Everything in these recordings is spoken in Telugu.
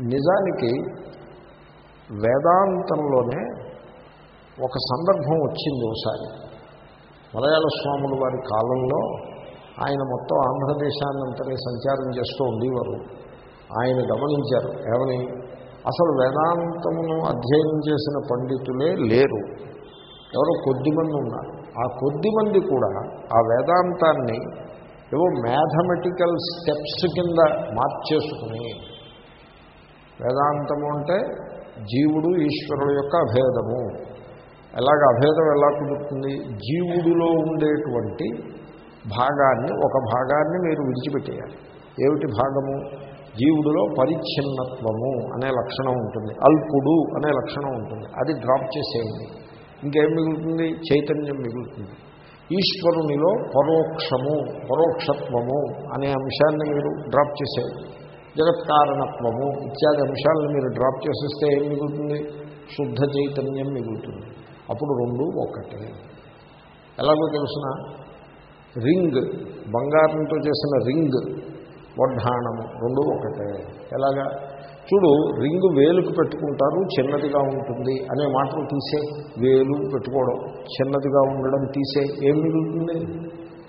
నిజానికి వేదాంతంలోనే ఒక సందర్భం వచ్చింది ఒకసారి. మలయాళ స్వాముల వారి కాలంలో ఆయన మొత్తం ఆంధ్రదేశాన్నంతనే సంచారం చేస్తూ ఉండేవారు. ఆయన గమనించారు ఏమని? అసలు వేదాంతమును అధ్యయనం చేసిన పండితులే లేరు. ఎవరో కొద్దిమంది ఉన్నారు. ఆ కొద్దిమంది కూడా ఆ వేదాంతాన్ని ఏవో మ్యాథమెటికల్ స్టెప్స్ కింద మార్చేసుకుని వేదాంతము అంటే జీవుడు ఈశ్వరుడు యొక్క అభేదము. ఎలాగ అభేదం ఎలా కుదురుతుంది? జీవుడిలో ఉండేటువంటి భాగాన్ని ఒక భాగాన్ని మీరు విడిచిపెట్టేయాలి. ఏమిటి భాగము? జీవుడిలో పరిచ్ఛిన్నత్వము అనే లక్షణం ఉంటుంది. అల్పుడు అనే లక్షణం ఉంటుంది. అది డ్రాప్ చేసేయండి. ఇంకేం మిగులుతుంది? చైతన్యం మిగులుతుంది. ఈశ్వరునిలో పరోక్షము పరోక్షత్వము అనే అంశాన్ని మీరు డ్రాప్ చేసేయండి. జగత్కారణత్వము ఇత్యాది అంశాలను మీరు డ్రాప్ చేసేస్తే ఏం మిగులుతుంది? శుద్ధ చైతన్యం మిగులుతుంది. అప్పుడు రెండు ఒకటే ఎలాగో తెలుసిన రింగ్ బంగారంతో చేసిన రింగ్ వడ్డాణము రెండు ఒకటే ఎలాగా? చూడు రింగు వేలుకు పెట్టుకుంటారు చిన్నదిగా ఉంటుంది అనే మాటలు తీసే వేలు పెట్టుకోవడం చిన్నదిగా ఉండడం తీసే ఏం మిగులుతుంది?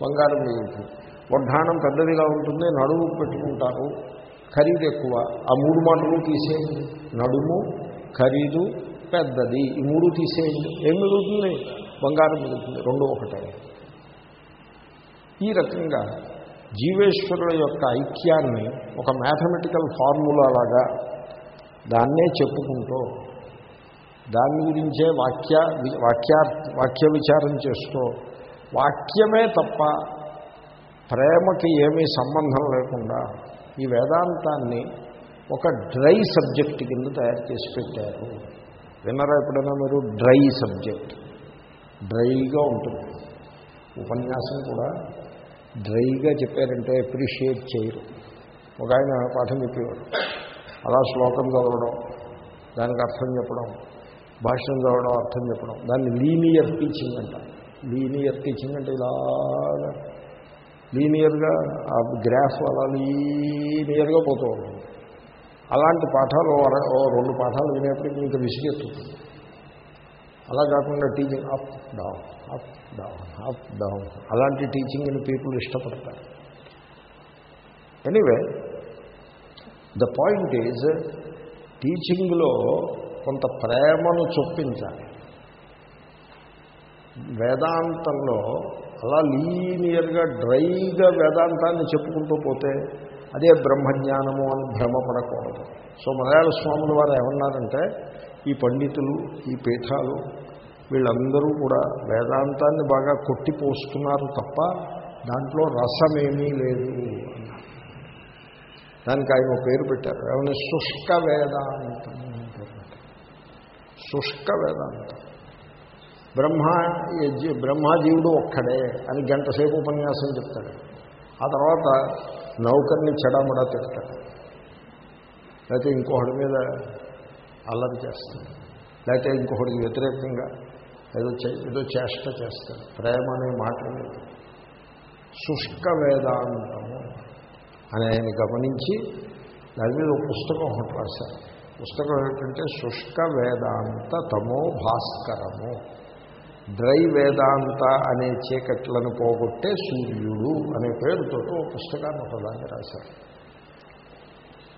బంగారం మిగులుతుంది. వడ్డాణం పెద్దదిగా ఉంటుంది నడుము పెట్టుకుంటారు ఖరీదు ఎక్కువ ఆ మూడు మాటలు తీసేయండి. నడుము ఖరీదు పెద్దది. ఈ మూడు తీసేయండి. ఏం మిగులుతుంది? బంగారం మిగులుతుంది. రెండు ఒకటే. ఈ రకంగా జీవేశ్వరుల యొక్క ఐక్యాన్ని ఒక మ్యాథమెటికల్ ఫార్ములా లాగా దాన్నే చెప్పుకుంటూ దాని గురించే వాక్య వాక్యా వాక్య విచారం చేస్తూ వాక్యమే తప్ప ప్రేమకి ఏమీ సంబంధం లేకుండా ఈ వేదాంతాన్ని ఒక డ్రై సబ్జెక్ట్ కింద తయారు చేసి పెట్టారు. విన్నారా ఎప్పుడైనా మీరు? Dry subject. డ్రైగా ఉంటుంది. ఉపన్యాసం కూడా డ్రైగా చెప్పారంటే అప్రిషియేట్ చేయరు. ఒక ఆయన పాఠం చెప్పేవాడు. అలా శ్లోకం చదవడం దానికి అర్థం చెప్పడం భాష్యం చదవడం అర్థం చెప్పడం. దాన్ని లీనియర్ టీచింగ్ అంట లీనియర్ టీచింగ్ అంటే ఇలాగా లీనియర్గా ఆ గ్రాఫ్ అలా లీనియర్గా పోతూ ఉంటుంది. అలాంటి పాఠాలు రెండు పాఠాలు వినేప్పటికీ ఇంకా విసిగెత్తుంది అలా కాకుండా teaching up down up down up down అలాంటి టీచింగ్ని పీపుల్ ఇష్టపడతారు. ఎనీవే ద పాయింట్ ఈజ్ టీచింగ్లో కొంత ప్రేమను చొప్పించాలి. వేదాంతంలో అలా లీనియర్గా డ్రైగా వేదాంతాన్ని చెప్పుకుంటూ పోతే అదే బ్రహ్మజ్ఞానము అని భ్రమపడకూడదు సో మలయాళ స్వాముల వారు ఏమన్నారంటే ఈ పండితులు ఈ పీఠాలు వీళ్ళందరూ కూడా వేదాంతాన్ని బాగా కొట్టిపోస్తున్నారు తప్ప దాంట్లో రసమేమీ లేదు దానికి ఆయన పేరు పెట్టారు. ఏమైనా శుష్క వేదాంతం శుష్క వేదాంతం. బ్రహ్మ ఈ జీ- బ్రహ్మజీవుడు ఒక్కడే అని గంటసేపు ఉపన్యాసం చెప్తాడు. ఆ తర్వాత నౌకర్ని చెడమడా తిడతాడు. లేకపోతే ఇంకొకటి మీద అల్లరి చేస్తాడు. లేకపోతే ఇంకొకటికి వ్యతిరేకంగా ఏదో చే- ఏదో చేష్ట చేస్తాడు. ప్రేమ అనే మాట శుష్క వేదాంతము అని ఆయన గమనించి దాని మీద ఒక పుస్తకం ఒకటి రాశారు పుస్తకం ఏంటంటే శుష్క వేదాంత తమో భాస్కరము. డ్రై వేదాంత అనే చీకట్లను పోగొట్టే సూర్యుడు అనే పేరుతో ఒక పుస్తకాన్ని ఒకదాన్ని రాశారు.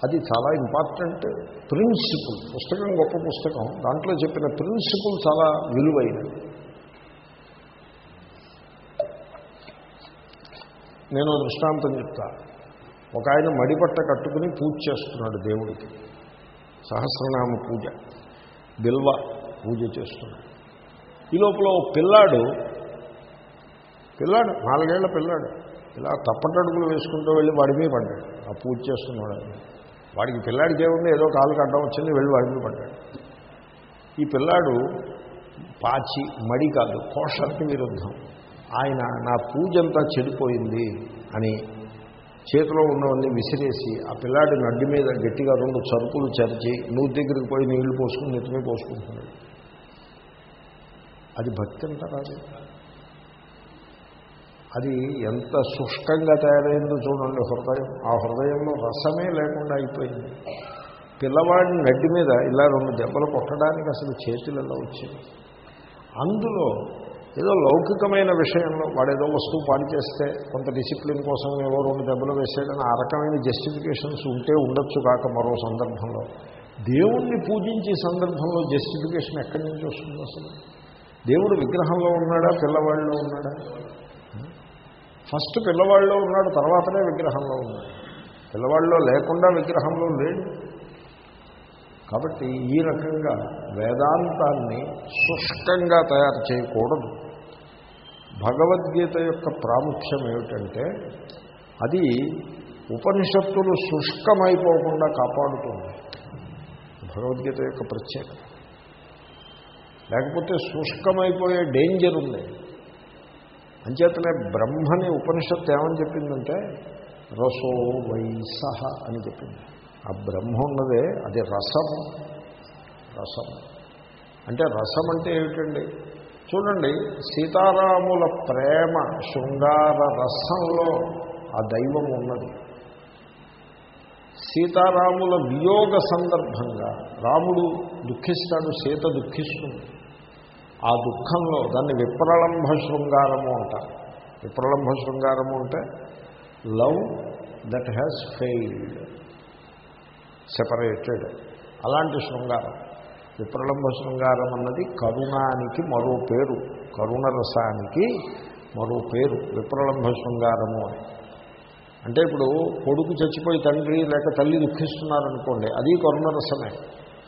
అది చాలా ఇంపార్టెంట్ ప్రిన్సిపుల్. పుస్తకం గొప్ప పుస్తకం. దాంట్లో చెప్పిన ప్రిన్సిపుల్ చాలా విలువైనది. నేను దృష్టాంతం చెప్తా. ఒక ఆయన మడిపట్ట కట్టుకుని పూజ చేస్తున్నాడు దేవుడికి. సహస్రనామ పూజ. బిల్వ పూజ చేస్తున్నాడు. ఈ లోపల ఓ పిల్లాడు పిల్లాడు నాలుగేళ్ళ పిల్లాడు ఇలా తప్పటడుగులు వేసుకుంటూ వెళ్ళి వాడి మీద పడ్డాడు. ఆ పూజ చేస్తున్నాడు వాడికి పిల్లాడికి ఏముంది? ఏదో కాలు కట్టడం వచ్చింది వెళ్ళి వాడి మీద పడ్డాడు. ఈ పిల్లాడు పాచి మడి కాదు కోషానికి విరుద్ధం. ఆయన నా పూజ అంతా చెడిపోయింది అని చేతిలో ఉన్నవన్నీ విసిరేసి ఆ పిల్లాడి నడ్డి మీద గట్టిగా రెండు చరుకులు చరిచి నూతి దగ్గరికి పోయి నీళ్ళు పోసుకుని నెత్తిమీ పోసుకుంటున్నాడు. అది భక్తి అంటారా రాదు అది ఎంత శుష్కంగా తయారైందో చూడండి హృదయం. ఆ హృదయంలో రసమే లేకుండా అయిపోయింది. పిల్లవాడిని నడ్డి మీద ఇలా రెండు దెబ్బలు కొట్టడానికి అసలు చేతులలో వచ్చింది అందులో ఏదో లౌకికమైన విషయంలో వాడు ఏదో వస్తువు పాడు చేస్తే కొంత డిసిప్లిన్ కోసం ఏవో రెండు దెబ్బలు వేసాడని ఆ రకమైన జస్టిఫికేషన్స్ ఉంటే ఉండొచ్చు కాక మరో సందర్భంలో. దేవుణ్ణి పూజించే సందర్భంలో జస్టిఫికేషన్ ఎక్కడి నుంచి వస్తుంది అసలు? దేవుడు విగ్రహంలో ఉన్నాడా? పిల్లవాడిలో ఉన్నాడా? ఫస్ట్ పిల్లవాడిలో ఉన్నాడు తర్వాతనే విగ్రహంలో ఉన్నాడు. పిల్లవాడిలో లేకుండా విగ్రహంలో లేడు. కాబట్టి ఈ రకంగా వేదాంతాన్ని శుష్కంగా తయారు చేయకూడదు. భగవద్గీత యొక్క ప్రాముఖ్యం ఏమిటంటే అది ఉపనిషత్తులు శుష్కమైపోకుండా కాపాడుతుంది. భగవద్గీత యొక్క ప్రత్యేకత. లేకపోతే శుష్కమైపోయే డేంజర్ ఉంది. అంచేతనే బ్రహ్మని ఉపనిషత్తు ఏమని చెప్పిందంటే రసో వైసహ అని చెప్పింది. ఆ బ్రహ్మ ఉన్నదే అది రసము. రసము. అంటే రసం అంటే ఏమిటండి? చూడండి సీతారాముల ప్రేమ శృంగార రసంలో ఆ దైవం ఉన్నది. సీతారాముల వియోగ సందర్భంగా రాముడు దుఃఖిస్తాడు సీత దుఃఖిస్తుంది. ఆ దుఃఖంలో దాన్ని విప్రలంభ శృంగారము అంటారు. విప్రలంభ శృంగారము అంటే love that has failed separated అలాంటి శృంగారం. విప్రలంభ శృంగారం అన్నది కరుణానికి మరో పేరు. కరుణ రసానికి మరో పేరు. విప్రలంభ శృంగారము అని. అంటే ఇప్పుడు కొడుకు చచ్చిపోయి తండ్రి లేక తల్లి దుఃఖిస్తున్నారనుకోండి అది కరుణరసమే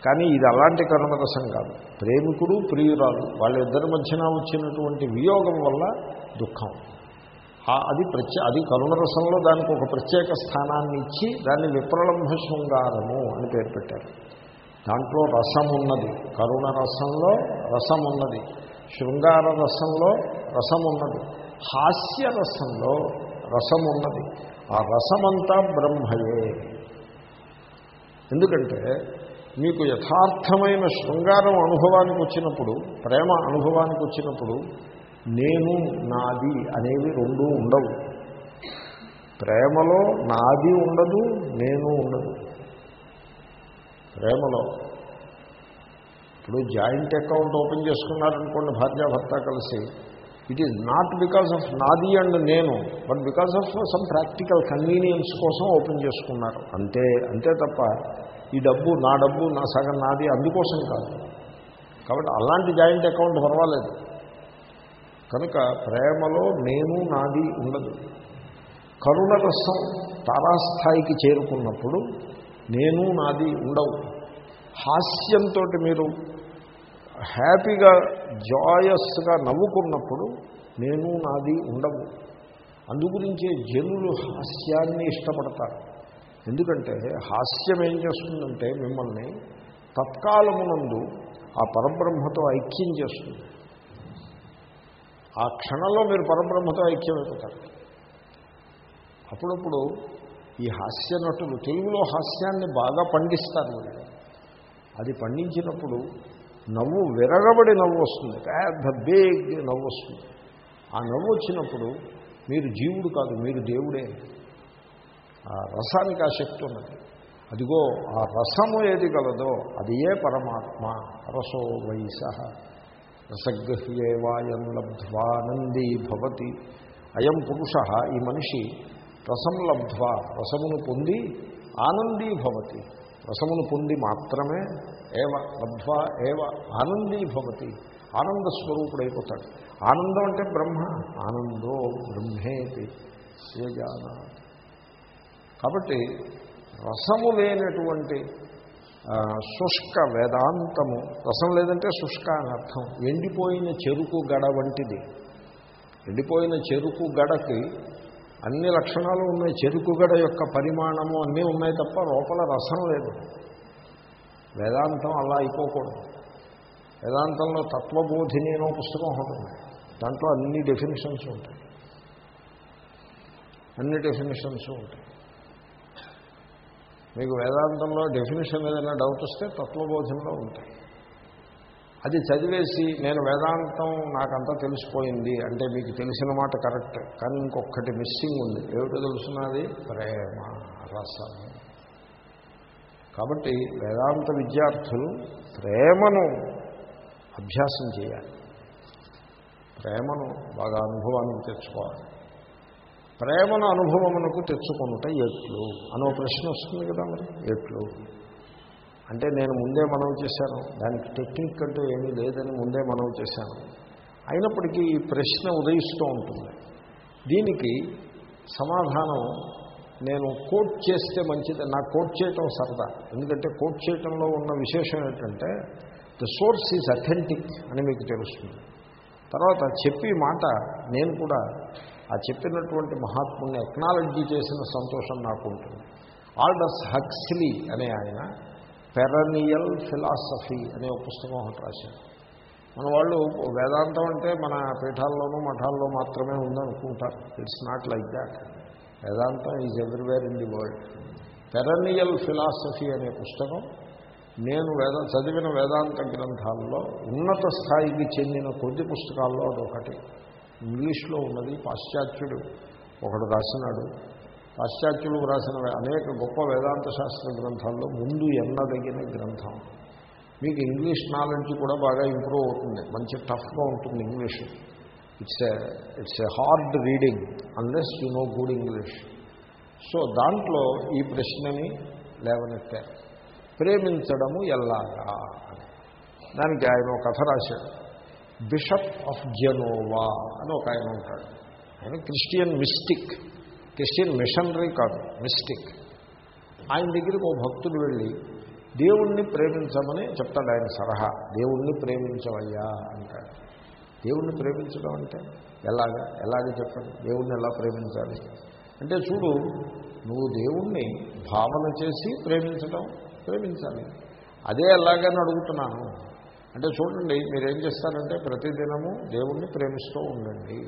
కానీ ఇది అలాంటి కరుణరసం కాదు. ప్రేమికుడు ప్రియురాలు వాళ్ళిద్దరి మధ్యన వచ్చినటువంటి వియోగం వల్ల దుఃఖం. అది ప్రత్యే అది కరుణరసంలో దానికి ఒక ప్రత్యేక స్థానాన్ని ఇచ్చి దాన్ని విప్రలంభ శృంగారము అని పేరు పెట్టారు. దాంట్లో రసం ఉన్నది. కరుణ రసంలో రసం ఉన్నది. శృంగార రసంలో రసం ఉన్నది. హాస్య రసంలో రసం ఉన్నది. ఆ రసమంతా బ్రహ్మయే. ఎందుకంటే మీకు యథార్థమైన శృంగారం అనుభవానికి వచ్చినప్పుడు ప్రేమ అనుభవానికి వచ్చినప్పుడు నేను నాది అనేవి రెండూ ఉండవు. ప్రేమలో నాది ఉండదు నేను ఉండదు. ప్రేమలో ఇప్పుడు జాయింట్ అకౌంట్ ఓపెన్ చేసుకున్నారనుకోండి భార్యాభర్త కలిసి it is not because of నాది అండ్ నేను but because of some practical convenience కోసం ఓపెన్ చేసుకున్నారు. అంతే అంతే తప్ప ఈ డబ్బు నా డబ్బు నా సగం నాది అందుకోసం కాదు. కాబట్టి అలాంటి జాయింట్ అకౌంట్ పర్వాలేదు కనుక ప్రేమలో నేను నాది ఉండదు. కరుణ రసం తారాస్థాయికి చేరుకున్నప్పుడు నేను నాది ఉండవు. హాస్యంతో మీరు హ్యాపీగా జాయస్గా నవ్వుకున్నప్పుడు నేను నాది ఉండవు. అందుగురించే జనులు హాస్యాన్ని ఇష్టపడతారు. ఎందుకంటే హాస్యం ఏం చేస్తుందంటే మిమ్మల్ని తత్కాలమునందు ఆ పరబ్రహ్మతో ఐక్యం చేస్తుంది. ఆ క్షణంలో మీరు పరబ్రహ్మతో ఐక్యమైపోతారు. అప్పుడప్పుడు ఈ హాస్య నటులు తెలుగులో హాస్యాన్ని బాగా పండిస్తారు అది పండించినప్పుడు నవ్వు విరగబడి నవ్వు వస్తుంది. పెద్ద బేగ్ నవ్వు వస్తుంది. ఆ నవ్వు వచ్చినప్పుడు మీరు జీవుడు కాదు మీరు దేవుడే. ఆ రసానికి ఆ శక్తి ఉన్నది. అదిగో ఆ రసము ఏది కలదో అది ఏ పరమాత్మ. రసో వైస లబ్ధ్వా లబ్ధ్వానందీ భవతి. అయం పురుష ఈ మనిషి రసం లబ్ధ్వా రసమును పొంది ఆనందీ భవతి. రసమును పొంది మాత్రమే ఏవ లబ్ధ్వా ఏవ ఆనందీ భవతి. ఆనంద స్వరూపుడైపోతాడు. ఆనందం అంటే బ్రహ్మ ఆనందో బ్రహ్మేతి సేజాన కాబట్టి రసము లేనటువంటి శుష్క వేదాంతము రసం లేదంటే శుష్క అని అర్థం. ఎండిపోయిన చెరుకు గడ వంటిది. ఎండిపోయిన చెరుకు గడకి అన్ని లక్షణాలు ఉన్నాయి. చెరుకు గడ యొక్క పరిమాణము అన్నీ ఉన్నాయి తప్ప లోపల రసం లేదు. వేదాంతం అలా అయిపోకూడదు. వేదాంతంలో తత్వబోధిని అనో పుస్తకం ఉంటుంది దాంట్లో అన్ని డెఫినేషన్స్ ఉంటాయి. అన్ని డెఫినేషన్స్ ఉంటాయి. మీకు వేదాంతంలో డెఫినేషన్ ఏదైనా డౌట్ వస్తే తత్వబోధనలో ఉంటాయి. అది చదివేసి నేను వేదాంతం నాకంతా తెలిసిపోయింది అంటే మీకు తెలిసిన మాట కరెక్ట్ కానీ ఇంకొకటి మిస్సింగ్ ఉంది. ఏమిటో తెలుసున్నది ప్రేమ రసం. కాబట్టి వేదాంత విద్యార్థులు ప్రేమను అభ్యాసం చేయాలి. ప్రేమను బాగా అనుభవానికి తెచ్చుకోవాలి. ప్రేమను అనుభవమునకు తెచ్చుకుంటే ఎట్లు? అనో ప్రశ్న వస్తుంది కదా మరి. ఎట్లు? అంటే నేను ముందే మనవి చేశాను. దానికి టెక్నిక్ అంటూ ఏమీ లేదని ముందే మనవి చేశాను. అయినప్పటికీ ఈ ప్రశ్న ఉదయిస్తూ ఉంటుంది. దీనికి సమాధానం నేను కోట్ చేస్తే మంచిది నాకు కోట్ చేయటం సరదా. ఎందుకంటే కోట్ చేయటంలో ఉన్న విశేషం ఏంటంటే ద సోర్స్ ఈజ్ అథెంటిక్ అని మీకు తెలుస్తుంది. తర్వాత చెప్పి మాట నేను కూడా ఆ చెప్పినటువంటి మహాత్ముని ఎక్నాలజీ చేసిన సంతోషం నాకు ఉంటుంది. ఆల్డర్స్ హక్స్లీ అనే ఆయన పెరనియల్ ఫిలాసఫీ అనే ఒక పుస్తకం ఒకటి రాశారు. మన వాళ్ళు వేదాంతం అంటే మన పీఠాల్లోనూ మఠాల్లో మాత్రమే ఉందనుకుంటారు. It's not like that Vedantam is everywhere in the world perennial philosophy అనే పుస్తకం నేను వేద చదివిన వేదాంత గ్రంథాల్లో ఉన్నత స్థాయికి చెందిన కొద్ది పుస్తకాల్లో అదొకటి. ఇంగ్లీష్లో ఉన్నది. పాశ్చాత్యుడు ఒకడు రాసినాడు. పాశ్చాత్యులు రాసిన అనేక గొప్ప వేదాంత శాస్త్ర గ్రంథాల్లో ముందు ఎన్నదగిన గ్రంథం. మీకు ఇంగ్లీష్ నాలెడ్జ్ కూడా బాగా ఇంప్రూవ్ అవుతుంది. మంచి టఫ్గా ఉంటుంది English. It's a it's a hard reading unless you know good English so దాంట్లో ఈ ప్రశ్నని లేవనెత్తారు. ప్రేమించడము ఎలాగా దానికి ఆయన ఒక కథ రాశాడు. బిషప్ ఆఫ్ జెనోవా అని ఒక ఆయన ఉంటాడు. ఆయన క్రిస్టియన్ మిస్టిక్ క్రిస్టియన్ మిషనరీ కాదు మిస్టిక్. ఆయన దగ్గరికి ఒక భక్తుడు వెళ్ళి దేవుణ్ణి ప్రేమించమని చెప్తాడు ఆయన సలహా. దేవుణ్ణి ప్రేమించవయ్యా అంటాడు. దేవుణ్ణి ప్రేమించడం అంటే ఎలాగా? ఎలాగే చెప్పండి? దేవుణ్ణి ఎలా ప్రేమించాలి? అంటే చూడు నువ్వు దేవుణ్ణి భావన చేసి ప్రేమించడం ప్రేమించాలి. అదే ఎలాగని అడుగుతున్నాను. అంటే చూడండి మీరేం చేస్తారంటే ప్రతిదినము దేవుణ్ణి ప్రేమిస్తూ ఉండండి.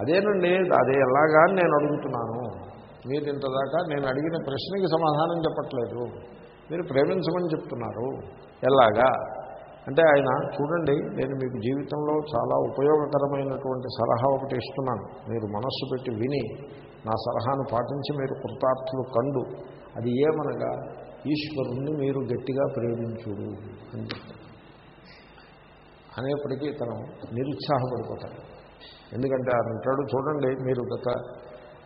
అదేనండి అదే ఎలాగా అని నేను అడుగుతున్నాను. మీరు ఇంతదాకా నేను అడిగిన ప్రశ్నకి సమాధానం చెప్పట్లేదు. మీరు ప్రేమించమని చెప్తున్నారు. ఎలాగా? అంటే ఆయన చూడండి నేను మీకు జీవితంలో చాలా ఉపయోగకరమైనటువంటి సలహా ఒకటి ఇస్తున్నాను. మీరు మనస్సు పెట్టి విని నా సలహాను పాటించి మీరు కృతార్థులు కండు. అది ఏమనగా ఈశ్వరుణ్ణి మీరు గట్టిగా ప్రేమించుడు అని చెప్తారు. అనేప్పటికీ తను నిరుత్సాహపడిపోతాడు. ఎందుకంటే ఆయన అంటాడు చూడండి మీరు గత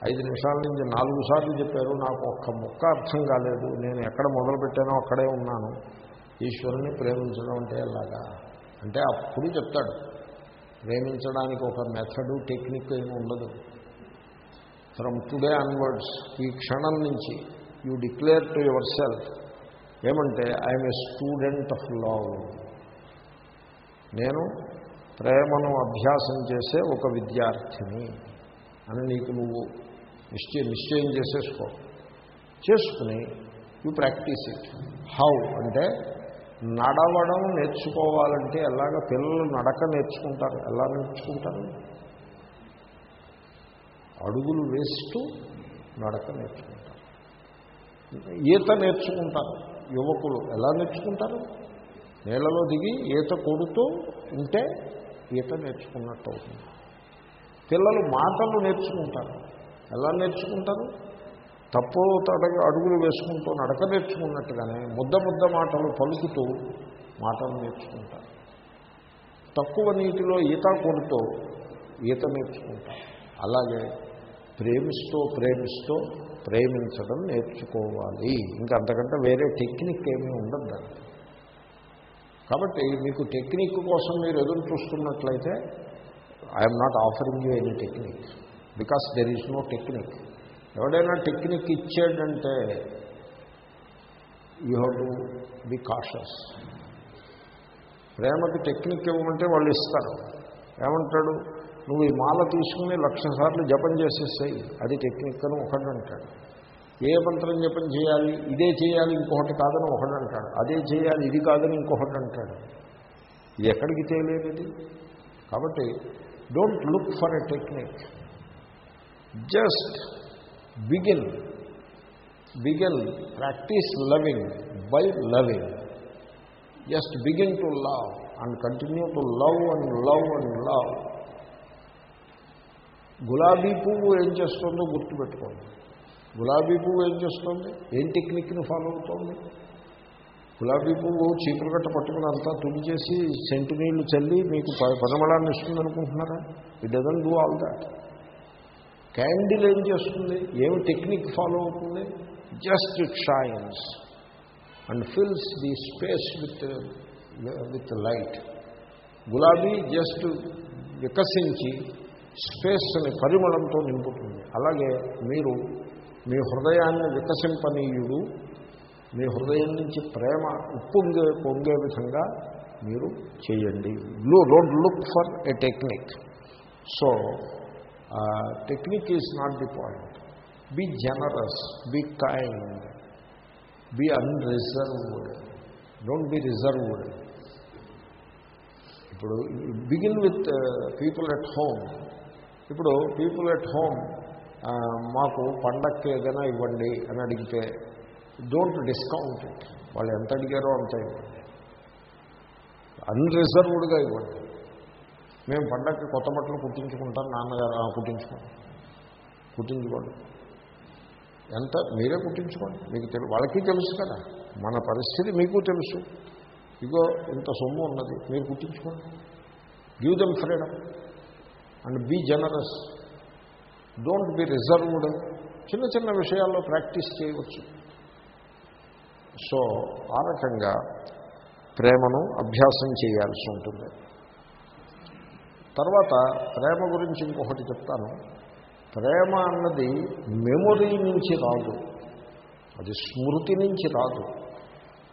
ఐదు నిమిషాల నుంచి నాలుగు సార్లు చెప్పారు నాకు ఒక్క ముక్క అర్థం కాలేదు. నేను ఎక్కడ మొదలుపెట్టానో అక్కడే ఉన్నాను. ఈశ్వరుని ప్రేమించడం అంటే ఎలాగా? అంటే అప్పుడు చెప్తాడు ప్రేమించడానికి ఒక మెథడు టెక్నిక్ ఏమి ఉండదు. ఫ్రమ్ టుడే అన్వర్డ్స్ ఈ క్షణం నుంచి you declare to yourself ఏమంటే I'm a student of love నేను ప్రేమను అభ్యాసం చేసే ఒక విద్యార్థిని అని నీకు నువ్వు నిశ్చయం నిశ్చయం చేసేసుకో. చేసుకుని యూ ప్రాక్టీస్ ఇట్. హౌ? అంటే నడవడం నేర్చుకోవాలంటే ఎలాగ పిల్లలు నడక నేర్చుకుంటారు? ఎలా నేర్చుకుంటారు? అడుగులు వేస్తూ నడక నేర్చుకుంటారు. ఈత నేర్చుకుంటారు యువకులు. ఎలా నేర్చుకుంటారు? నీళ్ళలో దిగి ఈత కొడుతూ ఉంటే ఈత నేర్చుకున్నట్టు అవుతుంది పిల్లలు మాటలు నేర్చుకుంటారు. ఎలా నేర్చుకుంటారు? తప్పు తడగ అడుగులు వేసుకుంటూ నడక నేర్చుకున్నట్టుగానే ముద్ద ముద్ద మాటలు పలుకుతూ మాటలు నేర్చుకుంటారు. తక్కువ నీటిలో ఈత కొడుతూ ఈత నేర్చుకుంటారు. అలాగే ప్రేమిస్తూ ప్రేమిస్తూ ప్రేమించడం నేర్చుకోవాలి. ఇంకా అంతకంటే వేరే టెక్నిక్ ఏమీ ఉండదు దానికి కాబట్టి మీకు టెక్నిక్ కోసం మీరు ఎదురు చూస్తున్నట్లయితే I'm not offering you any technique because there is no technique ఎవడైనా టెక్నిక్ ఇచ్చాడంటే you have to be cautious ప్రేమకి టెక్నిక్ ఇవ్వమంటే వాళ్ళు ఇస్తారు. ఏమంటాడు? నువ్వు ఈ మాల తీసుకుని లక్ష సార్లు జపం చేసేసాయి అది టెక్నిక్ అని ఒకటి అంటాడు. ఏ మంత్రం జపం చేయాలి ఇదే చేయాలి ఇంకొకటి కాదని ఒకటి అంటాడు. అదే చేయాలి ఇది కాదని ఇంకొకటి అంటాడు. ఇది ఎక్కడికి చేయలేదు కాబట్టి don't look for a technique just begin begin practise loving by loving just begin to love and continue to love and love and love గులాబీ పువ్వు ఏం చేస్తుందో గుర్తుపెట్టుకోండి. గులాబీ పువ్వు ఏం చేస్తుంది? ఏం టెక్నిక్ని ఫాలో అవుతోంది? గులాబీ పువ్వు చీపురు గట్ట పట్టుకుని అంతా తుడి చేసి సెంటు నీళ్ళు చల్లి మీకు ప- పరిమళాన్ని ఇస్తుంది అనుకుంటున్నారా? It doesn't do all that candle ఏం చేస్తుంది? ఏమి టెక్నిక్ ఫాలో అవుతుంది? Just it shines and fills the space with with light గులాబీ జస్ట్ వికసించి స్పేస్ని పరిమళంతో నింపుతుంది. అలాగే మీరు మీ హృదయాన్ని వికసింపనీయుడు మీ హృదయం నుంచి ప్రేమ ఉప్పొంగే పొంగే విధంగా మీరు చేయండి. లో don't look for a technique so technique is not the point be generous be kind be unreserved don't be reserved ఇప్పుడు begin with people at home ఇప్పుడు పీపుల్ ఎట్ హోమ్ మాకు పండక్కి ఏదైనా ఇవ్వండి అని అడిగితే డోంట్ డిస్కౌంట్ ఇట్ వాళ్ళు ఎంత అడిగారో అంత ఇవ్వండి. అన్రిజర్వ్డ్గా ఇవ్వండి. మేము పండక్కి కొత్త బట్టలు కుట్టించుకుంటాం నాన్నగారు కుట్టించుకోండి. కుట్టించుకోండి. ఎంత? మీరే కుట్టించుకోండి. మీకు తెలు వాళ్ళకి తెలుసు కదా. మన పరిస్థితి మీకు తెలుసు. ఇగో ఇంత సొమ్ము ఉన్నది మీరు కుట్టించుకోండి. Give them freedom and be generous don't be reserved చిన్న చిన్న విషయాల్లో ప్రాక్టీస్ చేయవచ్చు. సో ఆ రకంగా ప్రేమను అభ్యాసం చేయాల్సి ఉంటుంది. తర్వాత ప్రేమ గురించి ఇంకొకటి చెప్తాను. ప్రేమ అన్నది మెమొరీ నుంచి రాదు. అది స్మృతి నుంచి రాదు.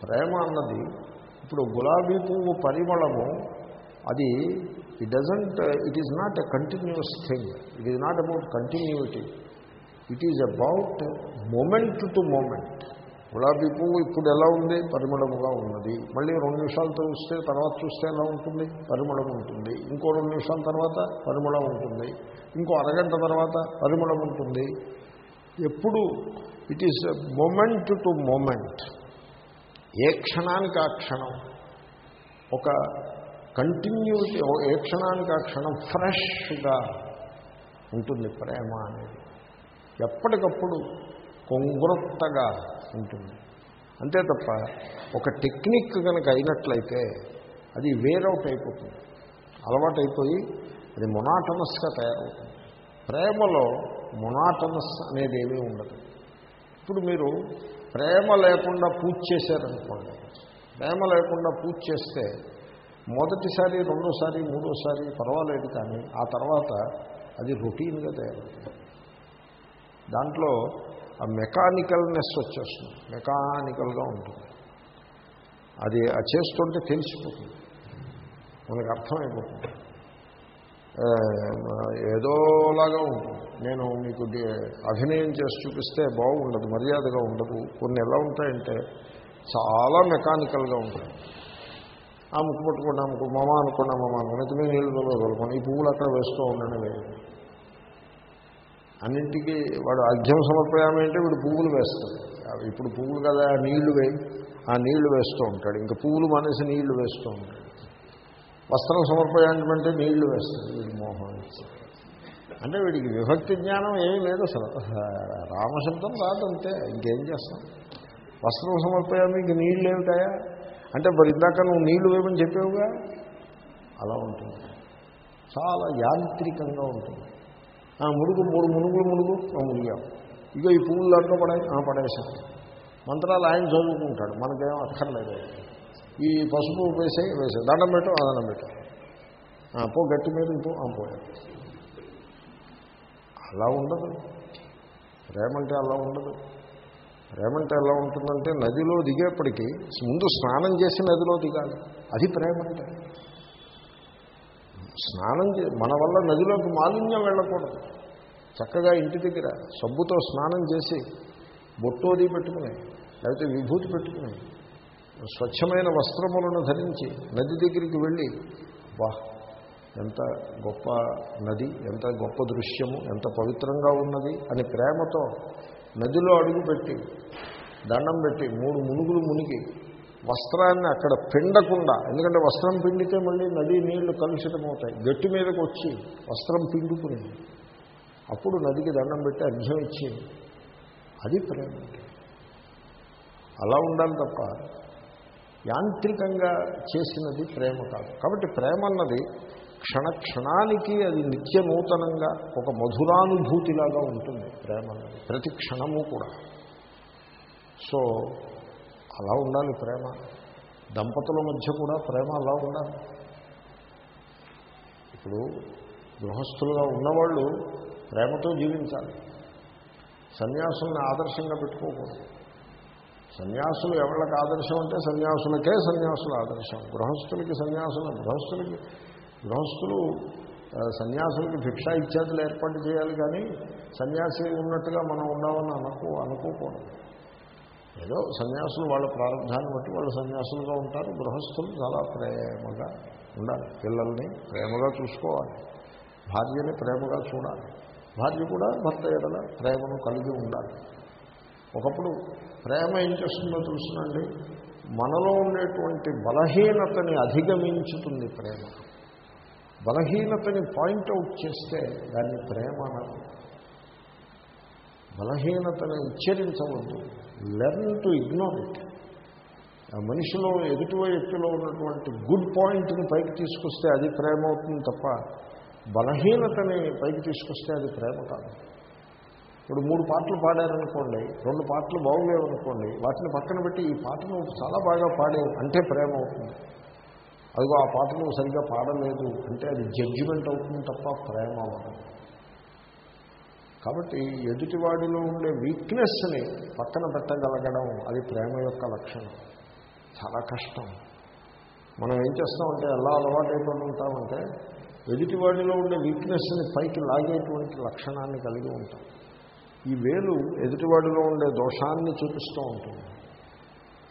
ప్రేమ అన్నది ఇప్పుడు గులాబీ పువ్వు పరిమళము అది it doesn't it is not a continuous thing it is not about continuity it is about moment to moment గులాబీ పువ్వు ఇప్పుడు ఎలా ఉంది? పరిమళముగా ఉన్నది. మళ్ళీ రెండు నిమిషాలు చూస్తే తర్వాత చూస్తే ఎలా ఉంటుంది? పరిమళం ఉంటుంది. ఇంకో రెండు నిమిషాల తర్వాత పరిమళం ఉంటుంది. ఇంకో అరగంట తర్వాత పరిమళం ఉంటుంది. ఎప్పుడు? It is moment to moment ఏ క్షణానికి ఆ క్షణం? ఒక కంటిన్యూటీ ఏ క్షణానికి ఆ క్షణం ఫ్రెష్గా ఉంటుంది ప్రేమ అనేది. ఎప్పటికప్పుడు కొంగ్రొత్తగా ఉంటుంది. అంతే తప్ప ఒక టెక్నిక్ కనుక అయినట్లయితే అది వేరౌట్ అయిపోతుంది. అలవాటు అయిపోయి అది మొనాటనస్గా తయారవుతుంది. ప్రేమలో మొనాటనస్ అనేది ఏమీ ఉండదు. ఇప్పుడు మీరు ప్రేమ లేకుండా పూజ చేశారనుకోండి ప్రేమ లేకుండా పూజ చేస్తే మొదటిసారి రెండోసారి మూడోసారి పర్వాలేదు కానీ ఆ తర్వాత అది రొటీన్గా తయారవుతుంది. దాంట్లో ఆ మెకానికల్నెస్ వచ్చేస్తుంది. మెకానికల్గా ఉంటుంది. అది ఆ చేస్తుంటే తెలిసిపోతుంది. మనకు అర్థమైపోతుంది. ఏదోలాగా ఉంటుంది. నేను మీకు అభినయం చేసి చూపిస్తే బాగుండదు మర్యాదగా ఉండదు. కొన్ని ఎలా ఉంటాయంటే చాలా మెకానికల్గా ఉంటాయి. ఆ ముక్కు పట్టుకోండి ఆ ముక్కు మమ అనుకోండి ఆ అనుకోండి నీళ్ళు వదులుకోండి ఈ పువ్వులు అక్కడ వేస్తూ ఉండండి వేయండి అన్నింటికి వాడు అర్ఘ్యం సమర్పయామి అంటే వీడు పువ్వులు వేస్తాడు. ఇప్పుడు పువ్వులు కదా ఆ నీళ్ళు వేయి. ఆ నీళ్ళు వేస్తూ ఉంటాడు. ఇంకా పువ్వులు మానేసి నీళ్ళు వేస్తూ ఉంటాడు. వస్త్రం సమర్పయామి అంటే నీళ్ళు వేస్తాడు వీడు మోహం అంటే వీడికి విభక్తి జ్ఞానం ఏమీ లేదు అసలు. రామశబ్దం రాదంతే ఇంకేం చేస్తాం? వస్త్రం సమర్పయామి ఇంక నీళ్ళు ఏమిటాయా? అంటే మరి ఇందాక నువ్వు నీళ్ళు వేయమని చెప్పావుగా? అలా ఉంటుంది. చాలా యాంత్రికంగా ఉంటుంది. ఆ ముడుగు మూడు మునుగులు మునుగు మునిగాం ఇగో ఈ పువ్వులు దాంట్లో పడే ఆ పడేసాం మంత్రాలు ఆయన చదువుకుంటాడు మనకేం అక్కర్లేదు. ఈ పసుపు వేసే వేసే దండం పెట్టు ఆ దండం పెట్టు. పో గట్టి మీద పో ఆ అలా ఉండదు. ప్రేమంటే అలా ఉండదు. ప్రేమంటే ఎలా ఉంటుందంటే నదిలో దిగేప్పటికీ ముందు స్నానం చేసి నదిలో దిగాలి. అది ప్రేమ అంటే. స్నానం చే మన వల్ల నదిలోకి మాలిన్యం వెళ్ళకూడదు. చక్కగా ఇంటి దగ్గర సబ్బుతో స్నానం చేసి బొట్టోది పెట్టుకుని లేకపోతే విభూతి పెట్టుకుని స్వచ్ఛమైన వస్త్రములను ధరించి నది దగ్గరికి వెళ్ళి వాహ్ ఎంత గొప్ప నది ఎంత గొప్ప దృశ్యము ఎంత పవిత్రంగా ఉన్నది అని ప్రేమతో నదిలో అడుగుపెట్టి దండం పెట్టి మూడు మునుగులు మునిగి వస్త్రాన్ని అక్కడ పిండకుండా ఎందుకంటే వస్త్రం పిండితే మళ్ళీ నది నీళ్ళు కలుషితమవుతాయి గట్టి మీదకి వచ్చి వస్త్రం పిండుకుని అప్పుడు నదికి దండం పెట్టి అర్ఘ్యం ఇచ్చి అది ప్రేమ. అలా ఉండాలి తప్ప యాంత్రికంగా చేసినది ప్రేమ కాదు. కాబట్టి ప్రేమ అన్నది క్షణ క్షణానికి అది నిత్య నూతనంగా ఒక మధురానుభూతిలాగా ఉంటుంది ప్రేమ ప్రతి క్షణము కూడా. సో అలా ఉండాలి ప్రేమ. దంపతుల మధ్య కూడా ప్రేమ అలా ఉండాలి. ఇప్పుడు గృహస్థులుగా ఉన్నవాళ్ళు ప్రేమతో జీవించాలి. సన్యాసుల్ని ఆదర్శంగా పెట్టుకోకూడదు. సన్యాసులు ఎవరికి ఆదర్శం అంటే సన్యాసులకే సన్యాసుల ఆదర్శం. గృహస్థులకి సన్యాసులు గృహస్థులకి గృహస్థులు సన్యాసులకి భిక్ష ఇత్యాదులు ఏర్పాటు చేయాలి కానీ సన్యాసి ఉన్నట్టుగా మనం ఉండాలని అనుకో అనుకోకూడదు. ఏదో సన్యాసులు వాళ్ళ ప్రారంభాన్ని బట్టి వాళ్ళు సన్యాసులుగా ఉంటారు గృహస్థులు చాలా ప్రేమగా ఉండాలి. పిల్లల్ని ప్రేమగా చూసుకోవాలి. భార్యని ప్రేమగా చూడాలి. భార్య కూడా భర్త ఎడల ప్రేమను కలిగి ఉండాలి. ఒకప్పుడు ప్రేమ ఏం చేస్తుందో తెలుసునండి? మనలో ఉండేటువంటి బలహీనతని అధిగమించుతుంది ప్రేమ. బలహీనతని పాయింట్అవుట్ చేస్తే దాన్ని ప్రేమ అనరు బలహీనతని ఉచ్చరించవద్దు. Learn to ignore it. ఆ మనిషిలో ఎదుటి వ్యక్తిలో ఉన్నటువంటి గుడ్ పాయింట్ని పైకి తీసుకొస్తే అది ప్రేమ అవుతుంది తప్ప బలహీనతని పైకి తీసుకొస్తే అది ప్రేమ కాదు. ఇప్పుడు మూడు పాటలు పాడారనుకోండి రెండు పాటలు బాగులేవనుకోండి వాటిని పక్కన పెట్టి ఈ పాట నువ్వు చాలా బాగా పాడేవు అంటే ప్రేమ అవుతుంది. అదిగో ఆ పాట నువ్వు సరిగ్గా పాడలేదు అంటే అది జడ్జిమెంట్ అవుతుంది తప్ప ప్రేమ అవ్వదు. కాబట్టి ఎదుటివాడిలో ఉండే వీక్నెస్ని పక్కన పెట్టగలగడం అది ప్రేమ యొక్క లక్షణం. చాలా కష్టం. మనం ఏం చేస్తామంటే ఎలా అలవాటైపోయి ఉంటామంటే ఎదుటివాడిలో ఉండే వీక్నెస్ని పైకి లాగేటువంటి లక్షణాన్ని కలిగి ఉంటాం. ఈ వేలు ఎదుటివాడిలో ఉండే దోషాన్ని చూపిస్తూ ఉంటుంది.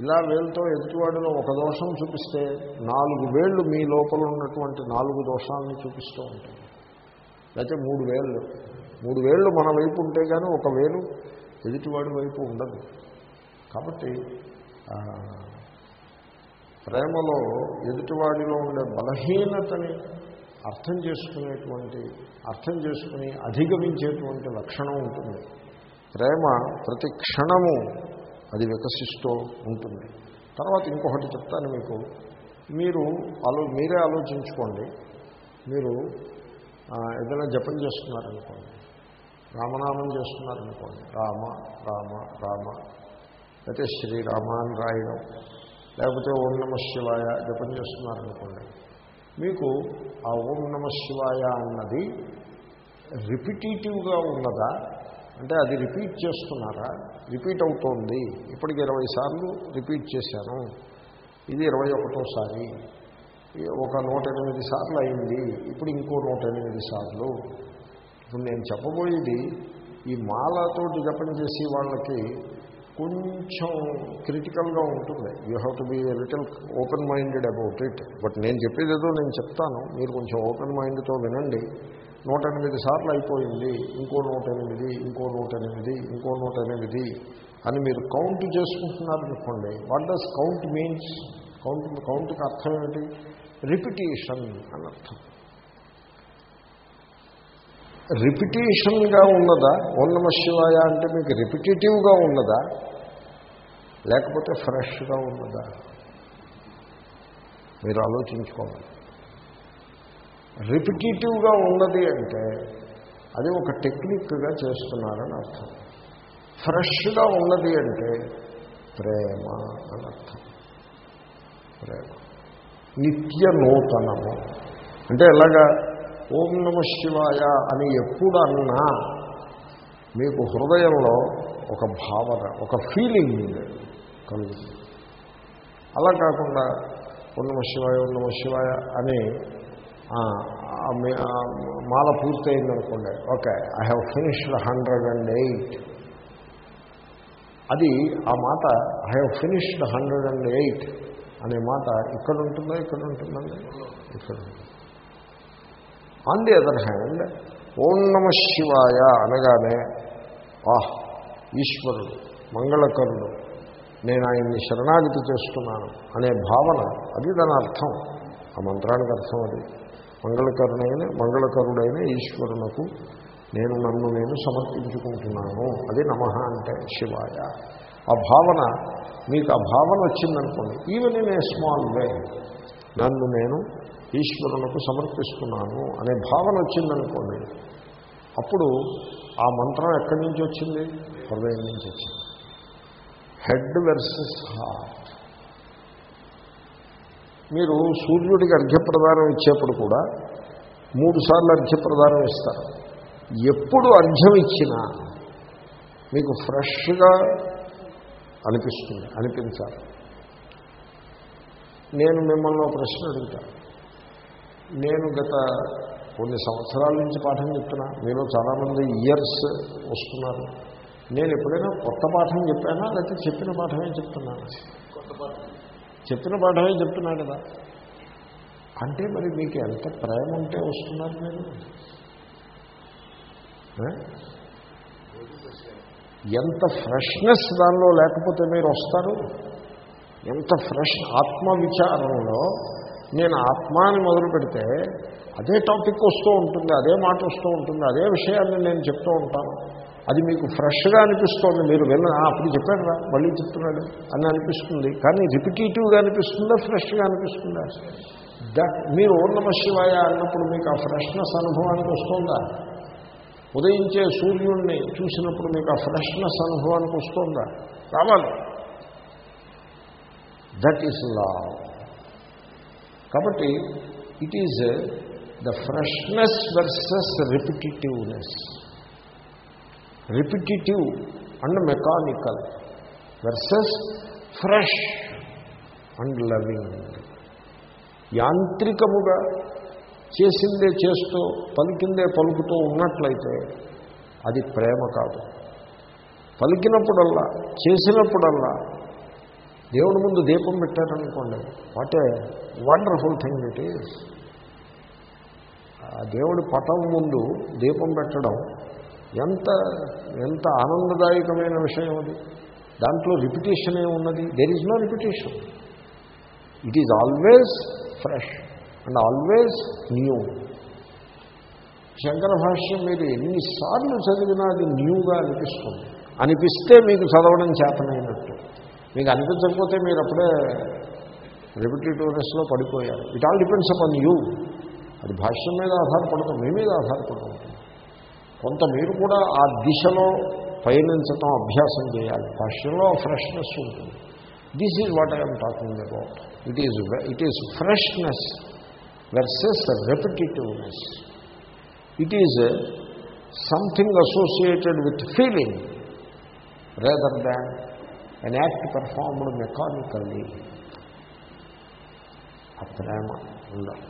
ఇలా వేలుతో ఎదుటివాడిలో ఒక దోషం చూపిస్తే నాలుగు వేళ్ళు మీ లోపల ఉన్నటువంటి నాలుగు దోషాలను చూపిస్తూ ఉంటుంది లేకపోతే మూడు వేళ్ళు. మూడు వేళ్ళు మన వైపు ఉంటే కానీ ఒక వేలు ఎదుటివాడి వైపు ఉండదు. కాబట్టి ప్రేమలో ఎదుటివాడిలో ఉండే బలహీనతని అర్థం చేసుకునేటువంటి అర్థం చేసుకుని అధిగమించేటువంటి లక్షణం ఉంటుంది. ప్రేమ ప్రతి క్షణము అది వికసిస్తూ ఉంటుంది. తర్వాత ఇంకొకటి చెప్తాను మీకు. మీరు ఆలో మీరే ఆలోచించుకోండి. మీరు ఏదైనా జపం చేస్తున్నారనుకోండి. రామనామం చేస్తున్నారనుకోండి. రామ రామ రామ. అయితే శ్రీరామ అని రాయడం. లేకపోతే ఓం నమ శివాయ జపం చేస్తున్నారనుకోండి. మీకు ఆ ఓం నమ శివాయ అన్నది రిపిటేటివ్గా ఉన్నదా? అంటే అది రిపీట్ చేస్తున్నారా? రిపీట్ అవుతోంది. ఇప్పటికి ఇరవై సార్లు రిపీట్ చేశాను. ఇది ఇరవై ఒకటోసారి ఒక నూట ఎనిమిది సార్లు అయింది. ఇప్పుడు ఇంకో నూట ఎనిమిది సార్లు. ఇప్పుడు నేను చెప్పబోయేది ఈ మాలతోటి జపం చేసి వాళ్ళకి కొంచెం క్రిటికల్గా ఉంటుంది. You have to be little open minded about it but నేను చెప్పేది ఏదో నేను చెప్తాను. మీరు కొంచెం ఓపెన్ మైండ్తో వినండి. నూట ఎనిమిది సార్లు అయిపోయింది. ఇంకో నూట ఎనిమిది ఇంకో నూట ఎనిమిది ఇంకో నూట ఎనిమిది అని మీరు count చేసుకుంటున్నారనుకోండి what does count means count కౌంట్కి అర్థం ఏమిటి? రిపిటేషన్ అని అర్థం. రిపిటేషన్గా ఉన్నదా? ఓన్నమ శివాయ అంటే మీకు రిపిటేటివ్గా ఉన్నదా? లేకపోతే ఫ్రెష్గా ఉన్నదా? మీరు ఆలోచించుకోవాలి. రిపిటేటివ్గా ఉన్నది అంటే అది ఒక టెక్నిక్గా చేస్తున్నారని అర్థం. ఫ్రెష్గా ఉన్నది అంటే ప్రేమ అని అర్థం. ప్రేమ. నిత్య నూతనము. అంటే ఎలాగా? ఓం నమ శివాయ అని ఎప్పుడు అన్నా మీకు హృదయంలో ఒక భావన ఒక ఫీలింగ్ కలుగుతుంది. అలా కాకుండా ఓం నమ శివాయ ఓం నమ శివాయ అని మాల పూర్తయిందనుకోండి. Okay I have finished hundred and eight అది ఆ మాట I have finished hundred and eight అనే మాట ఇక్కడ ఉంటుందా ఇక్కడ ఉంటుందండి ఇక్కడ ఆన్ ది అదర్ హ్యాండ్ ఓం నమ శివాయ అనగానే ఆహ్ ఈశ్వరుడు మంగళకరుడు నేను ఆయన్ని శరణాగతి చేస్తున్నాను అనే భావన అది దాని అర్థం. ఆ మంత్రానికి అర్థం అది. మంగళకరుడైన మంగళకరుడైన ఈశ్వరునకు నేను నన్ను నేను సమర్పించుకుంటున్నాను. అది నమ అంటే శివాయ. ఆ భావన మీకు ఆ భావన వచ్చిందనుకోండి even in a small way నన్ను నేను ఈశ్వరునకు సమర్పిస్తున్నాను అనే భావన వచ్చిందనుకోండి అప్పుడు ఆ మంత్రం ఎక్కడి నుంచి వచ్చింది? హృదయం నుంచి వచ్చింది. హెడ్ వెర్సెస్ హార్ట్ మీరు సూర్యుడికి అర్ఘ్యప్రదానం ఇచ్చేప్పుడు కూడా మూడు సార్లు అర్ఘ్యప్రదానం ఇస్తారు. ఎప్పుడు అర్ఘ్యం ఇచ్చినా మీకు ఫ్రెష్గా అనిపిస్తుంది అనిపించాలి. నేను మిమ్మల్ని ప్రశ్న అడుగుతాను నేను గత కొన్ని సంవత్సరాల నుంచి పాఠం చెప్తున్నా. మీలో చాలామంది ఇయర్స్ వస్తున్నారు. నేను ఎప్పుడైనా కొత్త పాఠం చెప్పానా? లేకపోతే చెప్పిన పాఠమే చెప్తున్నాను? చెప్పిన పాఠమే చెప్తున్నా కదా. అంటే మరి మీకు ఎంత ప్రేమ ఉంటే వస్తున్నారు మీరు? ఎంత ఫ్రెష్నెస్ దానిలో లేకపోతే మీరు వస్తారు? ఎంత ఫ్రెష్ ఆత్మ విచారంలో నేను ఆత్మాని మొదలు పెడితే అదే టాపిక్ వస్తూ ఉంటుంది అదే మాట వస్తూ ఉంటుంది అదే విషయాన్ని నేను చెప్తూ ఉంటాను. అది మీకు ఫ్రెష్గా అనిపిస్తోంది. మీరు విన్న అప్పుడు చెప్పాడు రా మళ్ళీ చెప్తున్నాడు అని అనిపిస్తుంది. కానీ రిపిటేటివ్గా అనిపిస్తుందా ఫ్రెష్గా అనిపిస్తుందా? దట్ మీరు ఓర్ణమ శివాయ అన్నప్పుడు మీకు ఆ ఫ్రెష్నెస్ అనుభవానికి వస్తుందా? ఉదయించే సూర్యుడిని చూసినప్పుడు మీకు ఆ ఫ్రెష్నెస్ అనుభవానికి వస్తుందా? రావాలి. దట్ ఈస్ లా కాబట్టి it is the freshness versus repetitiveness repetitive and mechanical versus fresh and loving యాంత్రికముగా చేసిందే చేస్తూ పలికిందే పలుకుతూ ఉన్నట్లయితే అది ప్రేమ కాదు. పలికినప్పుడల్లా చేసినప్పుడల్లా దేవుడి ముందు దీపం పెట్టారనుకోండి what a wonderful thing it is. ఆ దేవుడి పటం ముందు దీపం పెట్టడం ఎంత ఎంత ఆనందదాయకమైన విషయం అది. దాంట్లో రిపిటేషన్ ఏమున్నది there is no repetition it is always fresh and always new Shankara భాష్యం మీరు ఎన్నిసార్లు చదివినా అది న్యూగా అనిపిస్తుంది. అనిపిస్తే మీకు చదవడం చేతనైనట్టు. మీకు అనిపించకపోతే మీరు అప్పుడే రిపిటేటివ్నెస్లో పడిపోయారు. It all depends upon you అది భాష్యం మీద ఆధారపడదు మీ మీద ఆధారపడి ఉంటుంది కొంత మీరు కూడా ఆ దిశలో పయనించటం అభ్యాసం చేయాలి. భాష్యంలో ఫ్రెష్నెస్ ఉంటుంది. This is what I'm talking about it is it is freshness versus repetitiveness it is something associated with feeling rather than an act performed mechanically ఆ ప్రేమ ఉండాలి.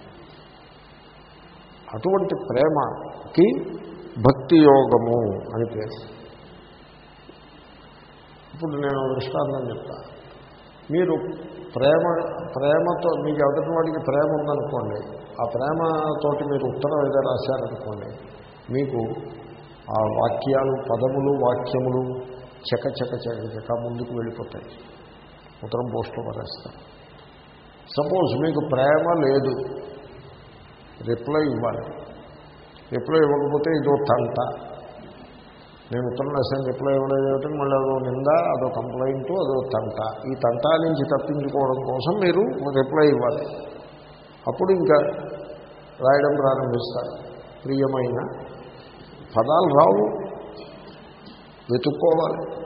అటువంటి ప్రేమకి భక్తి యోగము అని పేరు. ఇప్పుడు నేను దృష్టాంతం చెప్తా. మీరు ప్రేమ ప్రేమతో మీకు ఎదుటి వాడికి ప్రేమ ఉందనుకోండి ఆ ప్రేమతోటి మీరు ఉత్తరం ఏదో రాశారనుకోండి మీకు ఆ వాక్యాలు పదములు వాక్యములు చక చక చక చక ముందుకు వెళ్ళిపోతాయి. ఉత్తరం పోస్టులో పరేస్తాం సపోజ్ మీకు ప్రేమ లేదు రిప్లై ఇవ్వాలి. రిప్లై ఇవ్వకపోతే ఇదో తంట. నేను ఉత్తరం రాశాను రిప్లై ఇవ్వలేదు ఏమిటి? మళ్ళీ అదో నింద అదో కంప్లైంట్ అదో తంట. ఈ తంట నుంచి తప్పించుకోవడం కోసం మీరు రిప్లై ఇవ్వాలి. అప్పుడు ఇంకా రాయడం ప్రారంభిస్తారు. ప్రియమైన పదాలు రావు. వెతుక్కోవాలి.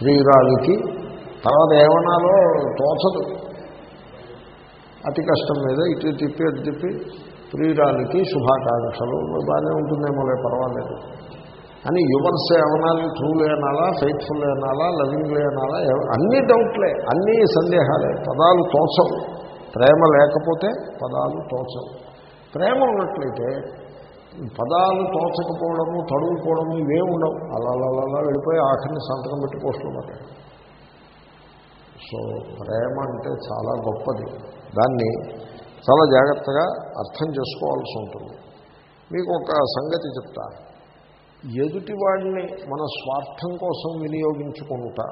ప్రియురాలికి తర్వాత ఏమన్నాలో తోచదు. అతి కష్టం మీద ఇటు తిప్పి అటు తిప్పి ప్రియురాలకి శుభాకాంక్షలు. బాగానే ఉంటుందేమోలే పర్వాలేదు. అని యువర్స్ ఏమనాలి ట్రూలే అనాలా ఫెయిత్ఫుల్లే అనాలా లవింగ్లే అనాలా అన్ని డౌట్లే అన్ని సందేహాలే. పదాలు తోచవు. ప్రేమ లేకపోతే పదాలు తోచవు. ప్రేమ ఉన్నట్లయితే పదాలు తోచకపోవడము తడుగుకోవడము ఇవే ఉండవు. అలా అలా వెళ్ళిపోయి ఆఖరిని సంతకం పెట్టి పోస్టులు సో ప్రేమ అంటే చాలా గొప్పది. దాన్ని చాలా జాగ్రత్తగా అర్థం చేసుకోవాల్సి ఉంటుంది. మీకు ఒక సంగతి చెప్తా. ఎదుటివాడిని మన స్వార్థం కోసం వినియోగించుకుంటా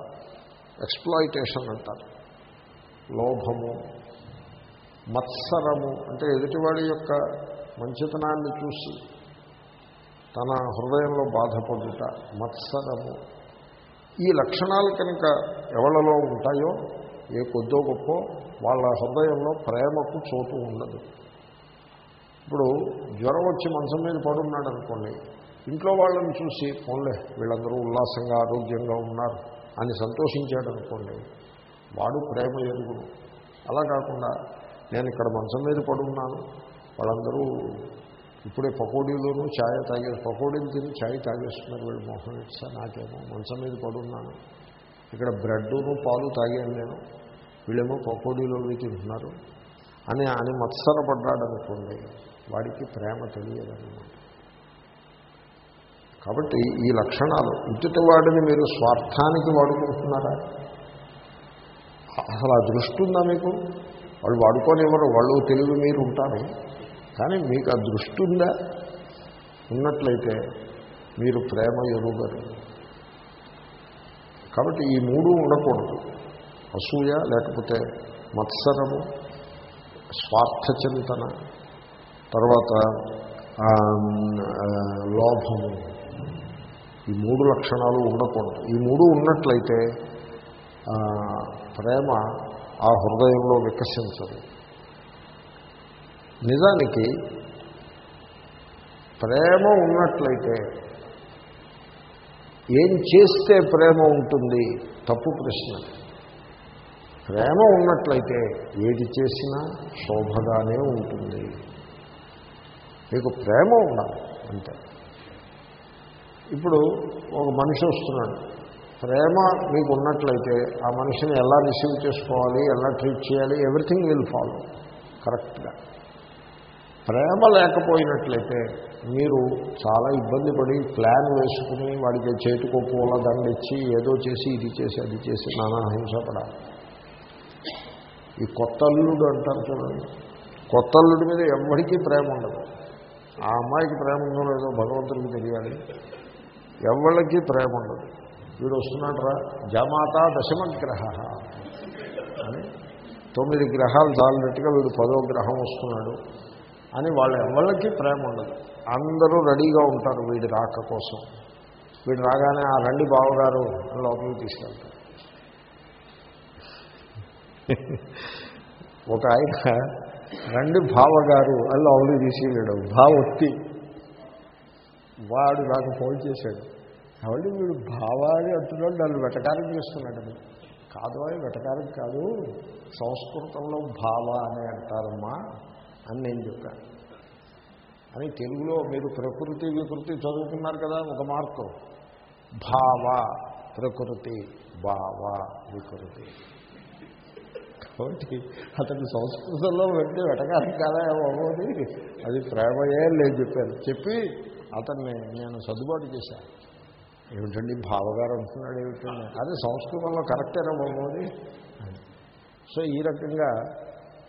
ఎక్స్ప్లాయిటేషన్ అంటారు. లోభము మత్సరము అంటే ఎదుటివాడి యొక్క మంచితనాన్ని చూసి తన హృదయంలో బాధపడుట మత్సరము. ఈ లక్షణాలు కనుక ఎవళ్ళలో ఉంటాయో ఏ కొద్దో గొప్ప వాళ్ళ హృదయంలో ప్రేమకు చోటు ఉండదు. ఇప్పుడు జ్వరం వచ్చి మంచం మీద పడున్నాడు అనుకోండి ఇంట్లో వాళ్ళని చూసి పోన్లే వీళ్ళందరూ ఉల్లాసంగా ఆరోగ్యంగా ఉన్నారు అని సంతోషించాడు అనుకోండి వాడు ప్రేమ ఎరుగుడు. అలా కాకుండా నేను ఇక్కడ మంచం మీద పడున్నాను వాళ్ళందరూ ఇప్పుడే పకోడీలోనూ ఛాయ్ తాగే పకోడీలు తిని ఛాయ్ తాగేస్తున్నారు వీళ్ళు మోహన్ ఇట్సా నాకేమో మంచం మీద పడున్నాను ఇక్కడ బ్రెడ్ను పాలు తాగాను నేను వీళ్ళేమో పకోడీలో తింటున్నారు అని అని మత్సరపడ్డాడు అనుకోండి వాడికి ప్రేమ తెలియదన్నమాట. కాబట్టి ఈ లక్షణాలు ఇటు వాడిని మీరు స్వార్థానికి వాడుకుంటున్నారా? అసలు ఆ దృష్టి ఉందా మీకు? వాళ్ళు వాడుకోనివ్వరు వాళ్ళు తెలివి మీరు ఉంటారు. కానీ మీకు ఆ దృష్టి ఉందా? ఉన్నట్లయితే మీరు ప్రేమ ఎరుగరు. కాబట్టి ఈ మూడు ఉండకూడదు. అసూయ లేకపోతే మత్సరము స్వార్థ చింతన తర్వాత లోభము. ఈ మూడు లక్షణాలు ఉండకూడదు. ఈ మూడు ఉన్నట్లయితే ప్రేమ ఆ హృదయంలో వికసించదు. నిజానికి ప్రేమ ఉన్నట్లయితే ఏం చేస్తే ప్రేమ ఉంటుంది? తప్పు ప్రశ్న. ప్రేమ ఉన్నట్లయితే ఏది చేసినా శోభగానే ఉంటుంది. మీకు ప్రేమ ఉండాలి అంతే. ఇప్పుడు ఒక మనిషి వస్తున్నాడు. ప్రేమ మీకు ఉన్నట్లయితే ఆ మనిషిని ఎలా రిసీవ్ చేసుకోవాలి ఎలా ట్రీట్ చేయాలి ఎవ్రీథింగ్ విల్ ఫాలో కరెక్ట్గా. ప్రేమ లేకపోయినట్లయితే మీరు చాలా ఇబ్బంది పడి ప్లాన్ వేసుకుని వాడికి చేతికో పూల దండ ఇచ్చి ఏదో చేసి ఇది చేసి అది చేసి నానా హింసపడాలి ఈ కొత్త అల్లుడు అంటారు చూడండి. కొత్త అల్లుడి మీద ఎవరికీ ప్రేమ ఉండదు. ఆ అమ్మాయికి ప్రేమ ఉందో లేదో భగవంతుడికి తెలియాలి. ఎవరికి ప్రేమ ఉండదు. వీడు వస్తున్నాడరా జమాత దశమగ్రహ అని తొమ్మిది గ్రహాలు చాలినట్టుగా వీడు పదో గ్రహం వస్తున్నాడు అని వాళ్ళ ఎవరికి ప్రేమ ఉండదు. అందరూ రెడీగా ఉంటారు వీడి రాక కోసం. వీడు రాగానే ఆ రండి బావగారు అని లోపలికి తీసుకెళ్తారు. ఒక ఆయన రండి భావగారు అని లోపలికి తీసుకెళ్ళాడు. భావొత్తి వాడు నాకు ఫోన్ చేశాడు. కాబట్టి వీడు భావాన్ని అంటున్నాడు నన్ను వెటకారం చేస్తున్నాడని కాదు అని వెటకారం కాదు సంస్కృతంలో భావ అని అంటారమ్మా అని నేను చెప్పాను. అని తెలుగులో మీరు ప్రకృతి వికృతి చదువుకున్నారు కదా ఒక మార్కు. భావ ప్రకృతి భావ వికృతి. కాబట్టి అతను సంస్కృతంలో పెట్టి వెటకారం కదా అవ్వబోది అది ప్రేమయే లేదు చెప్పాను. చెప్పి అతన్ని నేను సర్దుబాటు చేశాను. ఏమిటండి భావగారు అంటున్నాడు ఏమిటండి? అదే సంస్కృతంలో కరెక్టేనా బాబోది సో ఈ రకంగా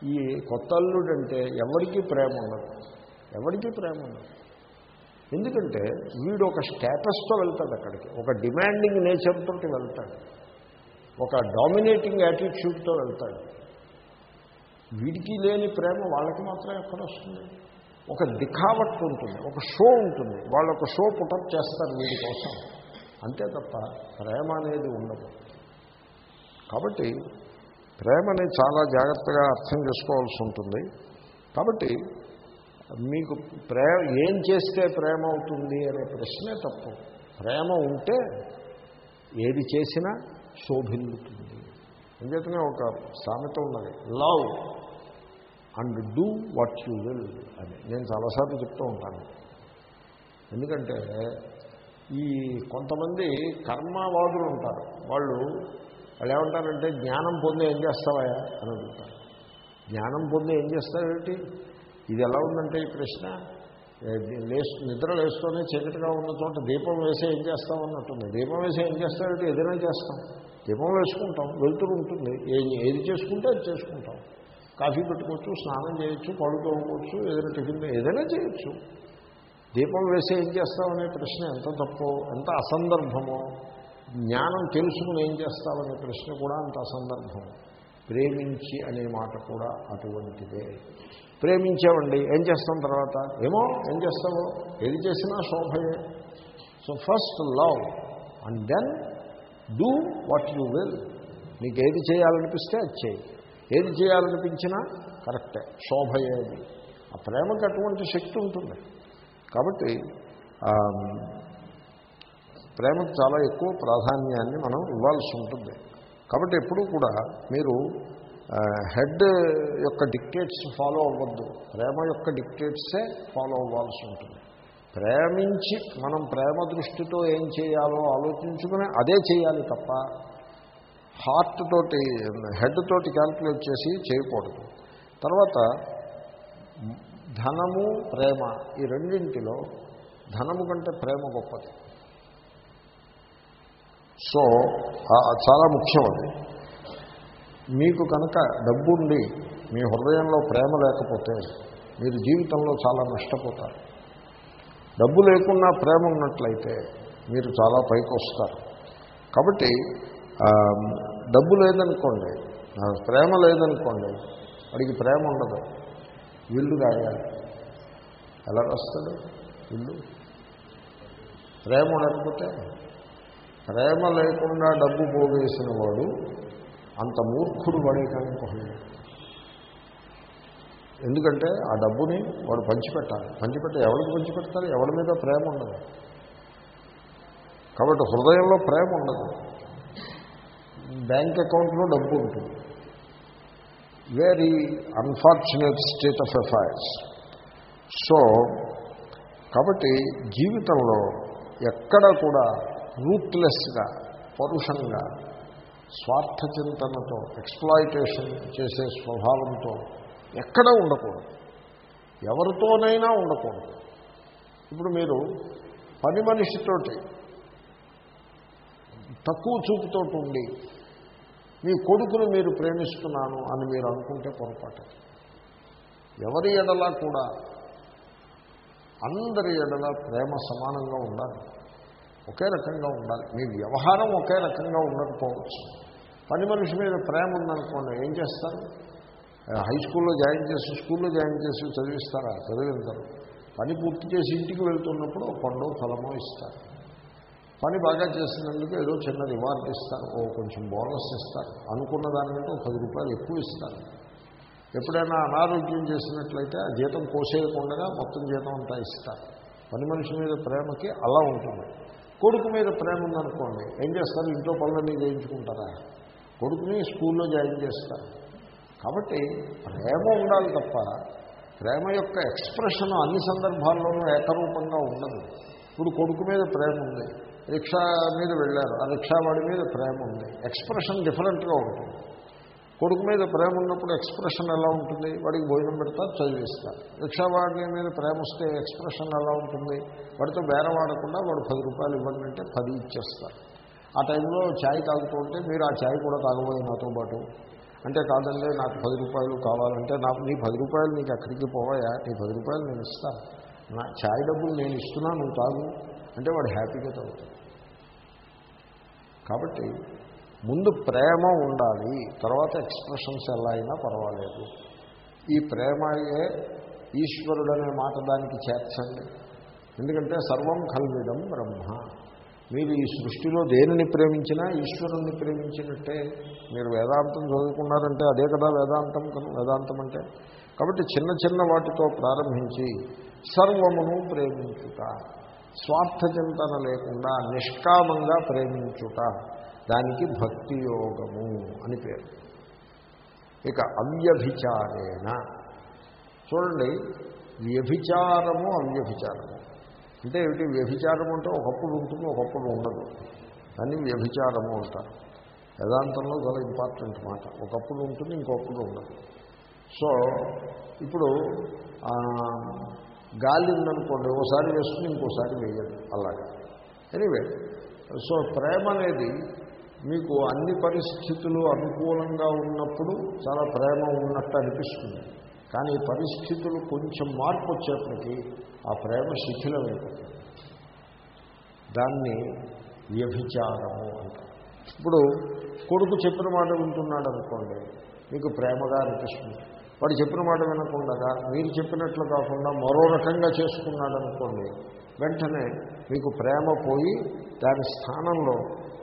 ఈ కొత్త అల్లుడంటే ఎవరికీ ప్రేమ ఉండదు. ఎవరికీ ప్రేమ ఉండదు. ఎందుకంటే వీడు ఒక స్టేటస్తో వెళ్తాడు అక్కడికి. ఒక డిమాండింగ్ నేచర్తో వెళ్తాడు. ఒక డామినేటింగ్ యాటిట్యూడ్తో వెళ్తాడు. వీడికి లేని ప్రేమ వాళ్ళకి మాత్రం ఎక్కడ వస్తుంది? ఒక దిఖావట్టు ఉంటుంది ఒక షో ఉంటుంది. వాళ్ళు ఒక షో పుటప్ చేస్తారు వీడి కోసం. అంతే తప్ప ప్రేమ అనేది ఉండదు. కాబట్టి ప్రేమని చాలా జాగ్రత్తగా అర్థం చేసుకోవాల్సి ఉంటుంది. కాబట్టి మీకు ప్రేమ ఏం చేస్తే ప్రేమ అవుతుంది అనే ప్రశ్నే తప్పు. ప్రేమ ఉంటే ఏది చేసినా శోభిల్లుతుంది. అందుకనే ఒక సామెత ఉన్నది love. And do what you will అని. నేను చాలాసార్లు చెప్తూ ఉంటాను. ఎందుకంటే ఈ కొంతమంది కర్మవాదులు ఉంటారు. వాళ్ళు వాళ్ళు ఏమంటారంటే జ్ఞానం పొందే ఏం చేస్తావా? అని అడుగుతారు. జ్ఞానం పొందే ఏం చేస్తావేంటి ఇది ఎలా ఉందంటే ఈ ప్రశ్న? లేస్ నిద్ర లేస్తూనే చీకటిగా ఉన్న చోట దీపం వేసే ఏం చేస్తాం అన్నట్టుంది. దీపం వేసే ఏం చేస్తామంటే ఏదైనా చేస్తాం. దీపం వేసుకుంటాం. వెళ్తురు ఉంటుంది. ఏది ఏది చేసుకుంటే అది చేసుకుంటాం. కాఫీ పెట్టుకోవచ్చు స్నానం చేయొచ్చు పళ్ళు తోముకోవచ్చు ఏదైనా టిఫిన్ ఏదైనా చేయొచ్చు. దీపం వేసి ఏం చేస్తామనే ప్రశ్న ఎంత తప్పో ఎంత అసందర్భమో జ్ఞానం తెలుసుకుని ఏం చేస్తామనే ప్రశ్న కూడా అంత అసందర్భం. ప్రేమించి అనే మాట కూడా అటువంటిదే. ప్రేమించామండి ఏం చేస్తాం తర్వాత? ఏమో ఏం చేస్తామో ఏది చేసినా శోభయే. So first love and then do what you will నీకు ఏది చేయాలనిపిస్తే అది చేయి. ఏది చేయాలనిపించినా కరెక్టే శోభ ఏది? ఆ ప్రేమకి అటువంటి శక్తి ఉంటుంది. కాబట్టి ప్రేమకు చాలా ఎక్కువ ప్రాధాన్యాన్ని మనం ఇవ్వాల్సి ఉంటుంది. కాబట్టి ఎప్పుడూ కూడా మీరు హెడ్ యొక్క డిక్టేట్స్ ఫాలో అవ్వద్దు. ప్రేమ యొక్క డిక్టేట్సే ఫాలో అవ్వాల్సి ఉంటుంది. ప్రేమించి మనం ప్రేమ దృష్టితో ఏం చేయాలో ఆలోచించుకుని అదే చేయాలి తప్ప హార్ట్ తోటి హెడ్ తోటి క్యాల్కులేట్ చేసి చేయకూడదు. తర్వాత ధనము ప్రేమ ఈ రెండింటిలో ధనము కంటే ప్రేమ గొప్పది. సో చాలా ముఖ్యం అది. మీకు కనుక డబ్బుండి మీ హృదయంలో ప్రేమ లేకపోతే మీరు జీవితంలో చాలా నష్టపోతారు. డబ్బు లేకున్నా ప్రేమ ఉన్నట్లయితే మీరు చాలా పైకి వస్తారు కాబట్టి డబ్బు లేదనుకోండి ప్రేమ లేదనుకోండి వాడికి ప్రేమ ఉండదు. ఇల్లు రాయాలి ఎలా రాస్తాడు ఇల్లు. ప్రేమ ఉండకపోతే ప్రేమ లేకుండా డబ్బు పోగేసిన వాడు అంత మూర్ఖుడు వాడే కానీ ఎందుకంటే ఆ డబ్బుని వాడు పంచిపెట్టాలి. పంచిపెట్టి ఎవరికి పంచిపెడతారు? ఎవరి మీద ప్రేమ ఉండదు. కాబట్టి హృదయంలో ప్రేమ ఉండదు. బ్యాంక్ అకౌంట్లో డబ్బు ఉంటుంది. Very unfortunate state of affairs so కాబట్టి జీవితంలో ఎక్కడ కూడా రూట్లెస్గా పరుషంగా స్వార్థ చింతనతో ఎక్స్ప్లాయిటేషన్ చేసే స్వభావంతో ఎక్కడ ఉండకూడదు. ఎవరితోనైనా ఉండకూడదు. ఇప్పుడు మీరు పని మనిషితోటి తక్కువ చూపుతోటి ఉండి మీ కొడుకును మీరు ప్రేమిస్తున్నాను అని మీరు అనుకుంటే పొరపాటు. ఎవరి ఎడలా కూడా అందరి ఎడల ప్రేమ సమానంగా ఉండాలి. ఒకే రకంగా ఉండాలి. మీ వ్యవహారం ఒకే రకంగా ఉండకపోవచ్చు. పని మనిషి మీద ప్రేమ ఉందనుకోండి ఏం చేస్తారు? హై స్కూల్లో జాయిన్ చేసి స్కూల్లో జాయిన్ చేసి చదివిస్తారా? చదివించరు. పని పూర్తి చేసి ఇంటికి వెళ్తున్నప్పుడు ఒక పండు ఫలమో ఇస్తారు. పని బాగా చేసినందుకు ఏదో చిన్న రివార్డ్ ఇస్తారు. ఓ కొంచెం బోనస్ ఇస్తారు. అనుకున్న దానికంటే పది రూపాయలు ఎక్కువ ఇస్తారు. ఎప్పుడైనా అనారోగ్యం చేసినట్లయితే ఆ జీతం కోసేయకుండా మొత్తం జీతం అంతా ఇస్తారు. పని మనిషి మీద ప్రేమకి అలా ఉంటుంది. కొడుకు మీద ప్రేమ ఉందనుకోండి ఏం చేస్తారు? ఇంట్లో పనులన్నీ చేయించుకుంటారా? కొడుకుని స్కూల్లో జాయిన్ చేస్తారు. కాబట్టి ప్రేమ ఉండాలి తప్ప ప్రేమ యొక్క ఎక్స్ప్రెషన్ అన్ని సందర్భాల్లోనూ ఏకరూపంగా ఉండదు. ఇప్పుడు కొడుకు మీద ప్రేమ ఉంది. రిక్షా మీద వెళ్ళారు. ఆ రిక్షా వాడి మీద ప్రేమ ఉంది. ఎక్స్ప్రెషన్ డిఫరెంట్గా ఉంటుంది. కొడుకు మీద ప్రేమ ఉన్నప్పుడు ఎక్స్ప్రెషన్ ఎలా ఉంటుంది? వాడికి భోజనం పెడతారు చదివిస్తారు రిక్షా వాడి మీద ప్రేమ వస్తే ఎక్స్ప్రెషన్ ఎలా ఉంటుంది? వాడితో బేరవాడకుండా వాడు పది రూపాయలు ఇవ్వండి అంటే పది ఇచ్చేస్తారు ఆ టైంలో ఛాయ్ తాగుతూ ఉంటే మీరు ఆ ఛాయ్ కూడా తాగబోయే నాతో పాటు. అంటే కాదండి నాకు పది రూపాయలు కావాలంటే నాకు నీ పది రూపాయలు నీకు అక్కడికి పోవాయా? నీ పది రూపాయలు నేను ఇస్తాను నా ఛాయ్ డబ్బులు నేను ఇస్తున్నా నువ్వు తాగు. అంటే వాడు హ్యాపీగా తగ్గుతాడు కాబట్టి ముందు ప్రేమ ఉండాలి తర్వాత ఎక్స్ప్రెషన్స్ ఎలా అయినా పర్వాలేదు. ఈ ప్రేమయే ఈశ్వరుడు అనే మాట దానికి చేర్చండి. ఎందుకంటే సర్వం కల్విదం బ్రహ్మ. మీరు ఈ సృష్టిలో దేనిని ప్రేమించినా ఈశ్వరుణ్ణి ప్రేమించినట్టే మీరు వేదాంతం చదువుకున్నారంటే అదే కదా వేదాంతం వేదాంతం అంటే. కాబట్టి చిన్న చిన్న వాటితో ప్రారంభించి సర్వమును ప్రేమించుట. స్వార్థ చింతన లేకుండా నిష్కామంగా ప్రేమించుట దానికి భక్తి యోగము అని పేరు. ఇక అవ్యభిచారేణ. చూడండి వ్యభిచారము అవ్యభిచారము. అంటే ఏమిటి? వ్యభిచారము అంటే ఒకప్పుడు ఉంటుంది ఒకప్పుడు ఉండదు. దాన్ని వ్యభిచారము అంటారు. వేదాంతంలో చాలా ఇంపార్టెంట్ మాట. ఒకప్పుడు ఉంటుంది ఇంకొకప్పుడు ఉండదు. సో ఇప్పుడు గాలి ఉందనుకోండి ఓసారి వేసుకుని ఇంకోసారి వేయదు అలాగే. ఎనీవే సో ప్రేమ అనేది మీకు అన్ని పరిస్థితులు అనుకూలంగా ఉన్నప్పుడు చాలా ప్రేమ ఉన్నట్టు అనిపిస్తుంది. కానీ పరిస్థితులు కొంచెం మార్పు వచ్చేప్పటికీ ఆ ప్రేమ శిథిలమైపోతుంది. దాన్ని వ్యభిచారము అంటారు. ఇప్పుడు కొడుకు చెప్పిన మాట వింటున్నాడు అనుకోండి మీకు ప్రేమగా అనిపిస్తుంది. వాడు చెప్పిన మాట వినకుండా మీరు చెప్పినట్లు కాకుండా మరో రకంగా చేసుకున్నాడు అనుకోండి వెంటనే మీకు ప్రేమ పోయి దాని స్థానంలో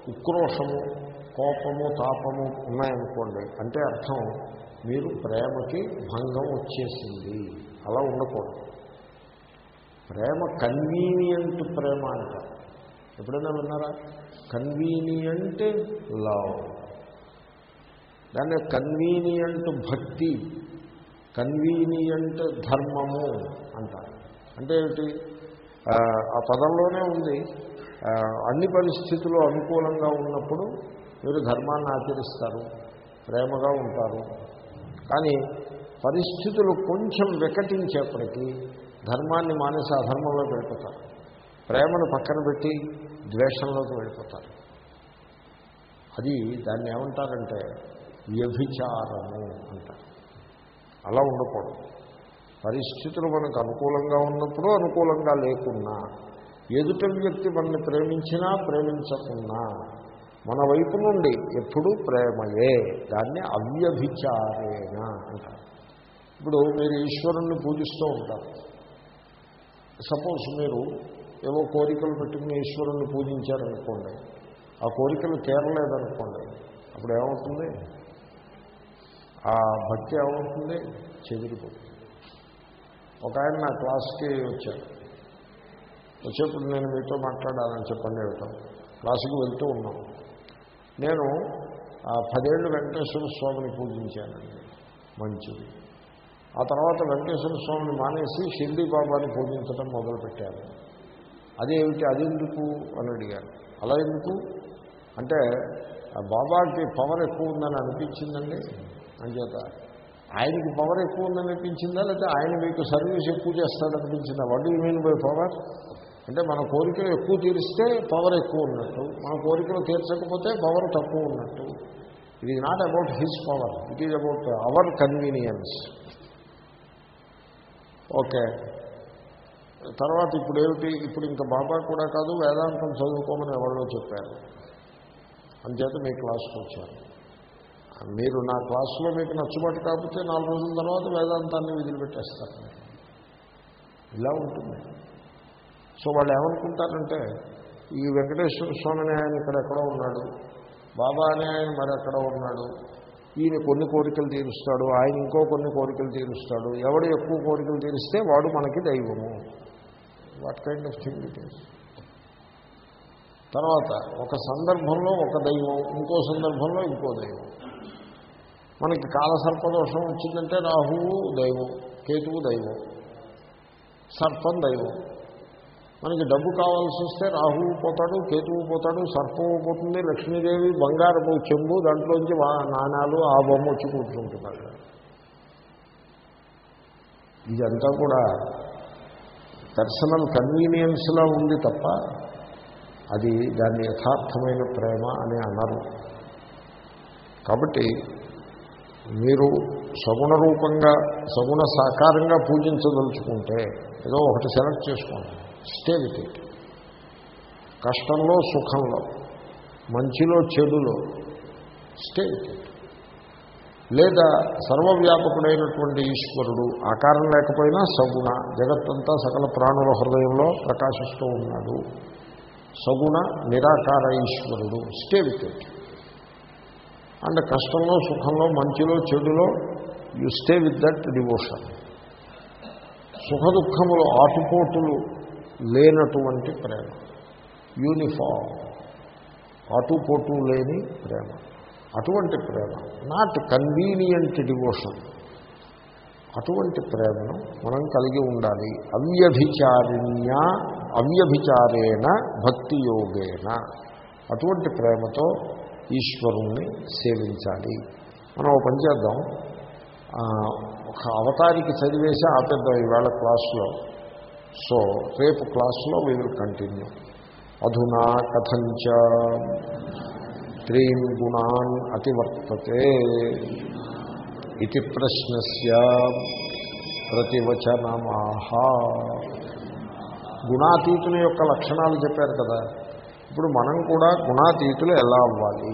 ఉక్రోషము కోపము తాపము ఉన్నాయనుకోండి అంటే అర్థం మీరు ప్రేమకి భంగం వచ్చేసింది. అలా ఉండకూడదు. ప్రేమ కన్వీనియంట్ ప్రేమ అంట. ఎప్పుడైనా విన్నారా? కన్వీనియంట్ లవ్ దాన్ని కన్వీనియంట్ భక్తి కన్వీనియంట్ ధర్మము అంటారు. అంటే ఏమిటి? ఆ, పదంలోనే ఉంది. అన్ని పరిస్థితులు అనుకూలంగా ఉన్నప్పుడు మీరు ధర్మాన్ని ఆచరిస్తారు ప్రేమగా ఉంటారు. కానీ పరిస్థితులు కొంచెం వికటించేప్పటికీ ధర్మాన్ని మానేసి అధర్మంలోకి వెళ్ళిపోతారు. ప్రేమను పక్కన పెట్టి ద్వేషంలోకి వెళ్ళిపోతారు. అది దాన్ని ఏమంటారంటే వ్యభిచారము అంటారు. అలా ఉండకూడదు. పరిస్థితులు మనకు అనుకూలంగా ఉన్నప్పుడు అనుకూలంగా లేకున్నా ఎదుట వ్యక్తి మనల్ని ప్రేమించినా ప్రేమించకున్నా మన వైపు నుండి ఎప్పుడూ ప్రేమయే దాన్ని అవ్యభిచారేణ అంటారు. ఇప్పుడు మీరు ఈశ్వరుణ్ణి పూజిస్తూ ఉంటారు. సపోజ్ మీరు ఏవో కోరికలు పెట్టుకుని ఈశ్వరుణ్ణి పూజించారనుకోండి ఆ కోరికలు తీరలేదనుకోండి అప్పుడు ఏమవుతుంది? ఆ భక్తి ఏమవుతుంది? చెదిరిపోతుంది. ఒక ఆయన నా క్లాస్కి వచ్చారు. వచ్చేప్పుడు నేను మీతో మాట్లాడాలని చెప్పండి వెళ్తాం క్లాసుకు వెళ్తూ ఉన్నాం. నేను ఆ పదేళ్ళు వెంకటేశ్వర స్వామిని పూజించానండి. మంచిది. ఆ తర్వాత వెంకటేశ్వర స్వామిని మానేసి షిర్డీ బాబాని పూజించడం మొదలుపెట్టాను అదేమిటి అదెందుకు అని అడిగాను అలా ఎందుకు? అంటే ఆ బాబాకి పవర్ ఎక్కువ ఉందని అనిపించిందండి. అంచేత ఆయనకి పవర్ ఎక్కువ ఉందని అనిపించిందా? లేకపోతే ఆయన మీకు సర్వీస్ ఎక్కువ చేస్తాడనిపించిందా? వడ్డీ యూ మీన్ బై పవర్ అంటే మన కోరికలు ఎక్కువ తీరిస్తే పవర్ ఎక్కువ ఉన్నట్టు మన కోరికలు తీర్చకపోతే పవర్ తక్కువ ఉన్నట్టు it is not about his power it is about our convenience okay తర్వాత ఇప్పుడు ఏమిటి? ఇప్పుడు ఇంకా బాబా కూడా కాదు వేదాంతం చదువుకోమని ఎవరో చెప్పారు. అంచేత మీ క్లాస్కి వచ్చాను మీరు నా క్లాసులో మీకు నచ్చుబాటు కాకపోతే నాలుగు రోజుల తర్వాత వేదాంతాన్ని వదిలిపెట్టేస్తారు. ఇలా ఉంటుంది. సో వాళ్ళు ఏమనుకుంటారంటే ఈ వెంకటేశ్వర స్వామి అనే ఆయన ఇక్కడ ఎక్కడో ఉన్నాడు బాబా అనే ఆయన మరి ఎక్కడో ఉన్నాడు ఈయన కొన్ని కోరికలు తీరుస్తాడు ఆయన ఇంకో కొన్ని కోరికలు తీరుస్తాడు ఎవడు ఎక్కువ కోరికలు తీరిస్తే వాడు మనకి దైవము. What kind of thing it is తర్వాత ఒక సందర్భంలో ఒక దైవం ఇంకో సందర్భంలో ఇంకో దైవం. మనకి కాలసర్పదోషం వచ్చిందంటే రాహువు దైవం కేతువు దైవం సర్పం దైవం. మనకి డబ్బు కావాల్సి వస్తే రాహువు పోతాడు కేతువు పోతాడు సర్పం పోతుంది లక్ష్మీదేవి బంగారపు చెంబు దాంట్లోంచి వా- నాణాలు ఆ బొమ్మ వచ్చి కూర్చుంటున్నాడు ఇదంతా కూడా పర్సనల్ కన్వీనియన్స్లా ఉంది తప్ప అది దాన్ని యథార్థమైన ప్రేమ అని అనరు. కాబట్టి మీరు సగుణ రూపంగా సగుణ సాకారంగా పూజించదలుచుకుంటే ఏదో ఒకటి సెలెక్ట్ చేసుకోండి. స్టే విత్ ఇట్ కష్టంలో సుఖంలో మంచిలో చెడులో స్టే విత్ ఇట్ లేదా సర్వవ్యాపకుడైనటువంటి ఈశ్వరుడు ఆకారం లేకపోయినా సగుణ జగత్తంతా సకల ప్రాణుల హృదయంలో ప్రకాశిస్తూ ఉన్నాడు. సగుణ నిరాకార ఈశ్వరుడు. స్టే విత్ ఇట్ అండ్ కష్టంలో సుఖంలో మంచిలో చెడులో you stay with that devotion సుఖ దుఃఖములు ఆటుపోటులు లేనటువంటి ప్రేమ. యూనిఫామ్ ఆటుపోటు లేని ప్రేమ. అటువంటి ప్రేమ. నాట్ కన్వీనియంట్ డివోషన్ అటువంటి ప్రేమను మనం కలిగి ఉండాలి. అవ్యభిచారిణ్య అవ్యభిచారేణ భక్తి యోగేన అటువంటి ప్రేమతో ఈశ్వరుణ్ణి సేవించాలి. మనం ఒక పని చేద్దాం. ఒక అవతారికి చదివేసి ఆపేద్దాం ఈవేళ క్లాసులో. సో రేపు క్లాసులో వీ విల్ కంటిన్యూ అధునా కథంచ త్రీన్ గుణాన్ అతివర్తతే ఇది ప్రశ్నస్య ప్రతివచనమాహ. గుణాతీతుని యొక్క లక్షణాలు చెప్పారు కదా. ఇప్పుడు మనం కూడా గుణాతీతులు ఎలా అవ్వాలి?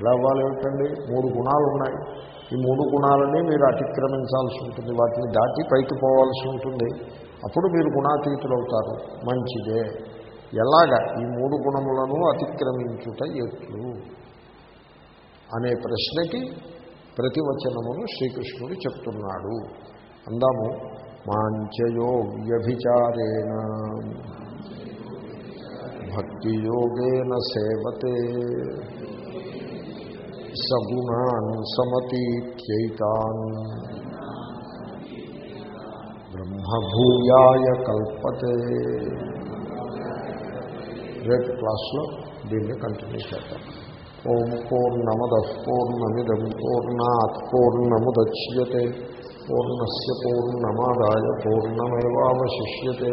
ఎలా అవ్వాలి ఏమిటండి? మూడు గుణాలు ఉన్నాయి. ఈ మూడు గుణాలని మీరు అతిక్రమించాల్సి ఉంటుంది. వాటిని దాటి పైకి పోవాల్సి ఉంటుంది. అప్పుడు మీరు గుణాతీతులు అవుతారు మంచిదే. ఎలాగ? ఈ మూడు గుణములను అతిక్రమించుట ఎట్లు? అనే ప్రశ్నకి ప్రతివచనమును శ్రీకృష్ణుడు చెప్తున్నాడు. అందాము మాంచయో వ్యభిచారేణ భక్తియోగేన సేవతే సగుణాన్ సమతీత్యైతాన్. బ్రహ్మభూయాయ కల్పతే. రేపు క్లాస్లో దీన్ని కంటిన్యూ చేద్దాం. ఓం పూర్ణమద పూర్ణమిదం పూర్ణాత్ పూర్ణముద్యతే. పూర్ణస్ పూర్ణమాదాయ పూర్ణమేవాశిష్యతే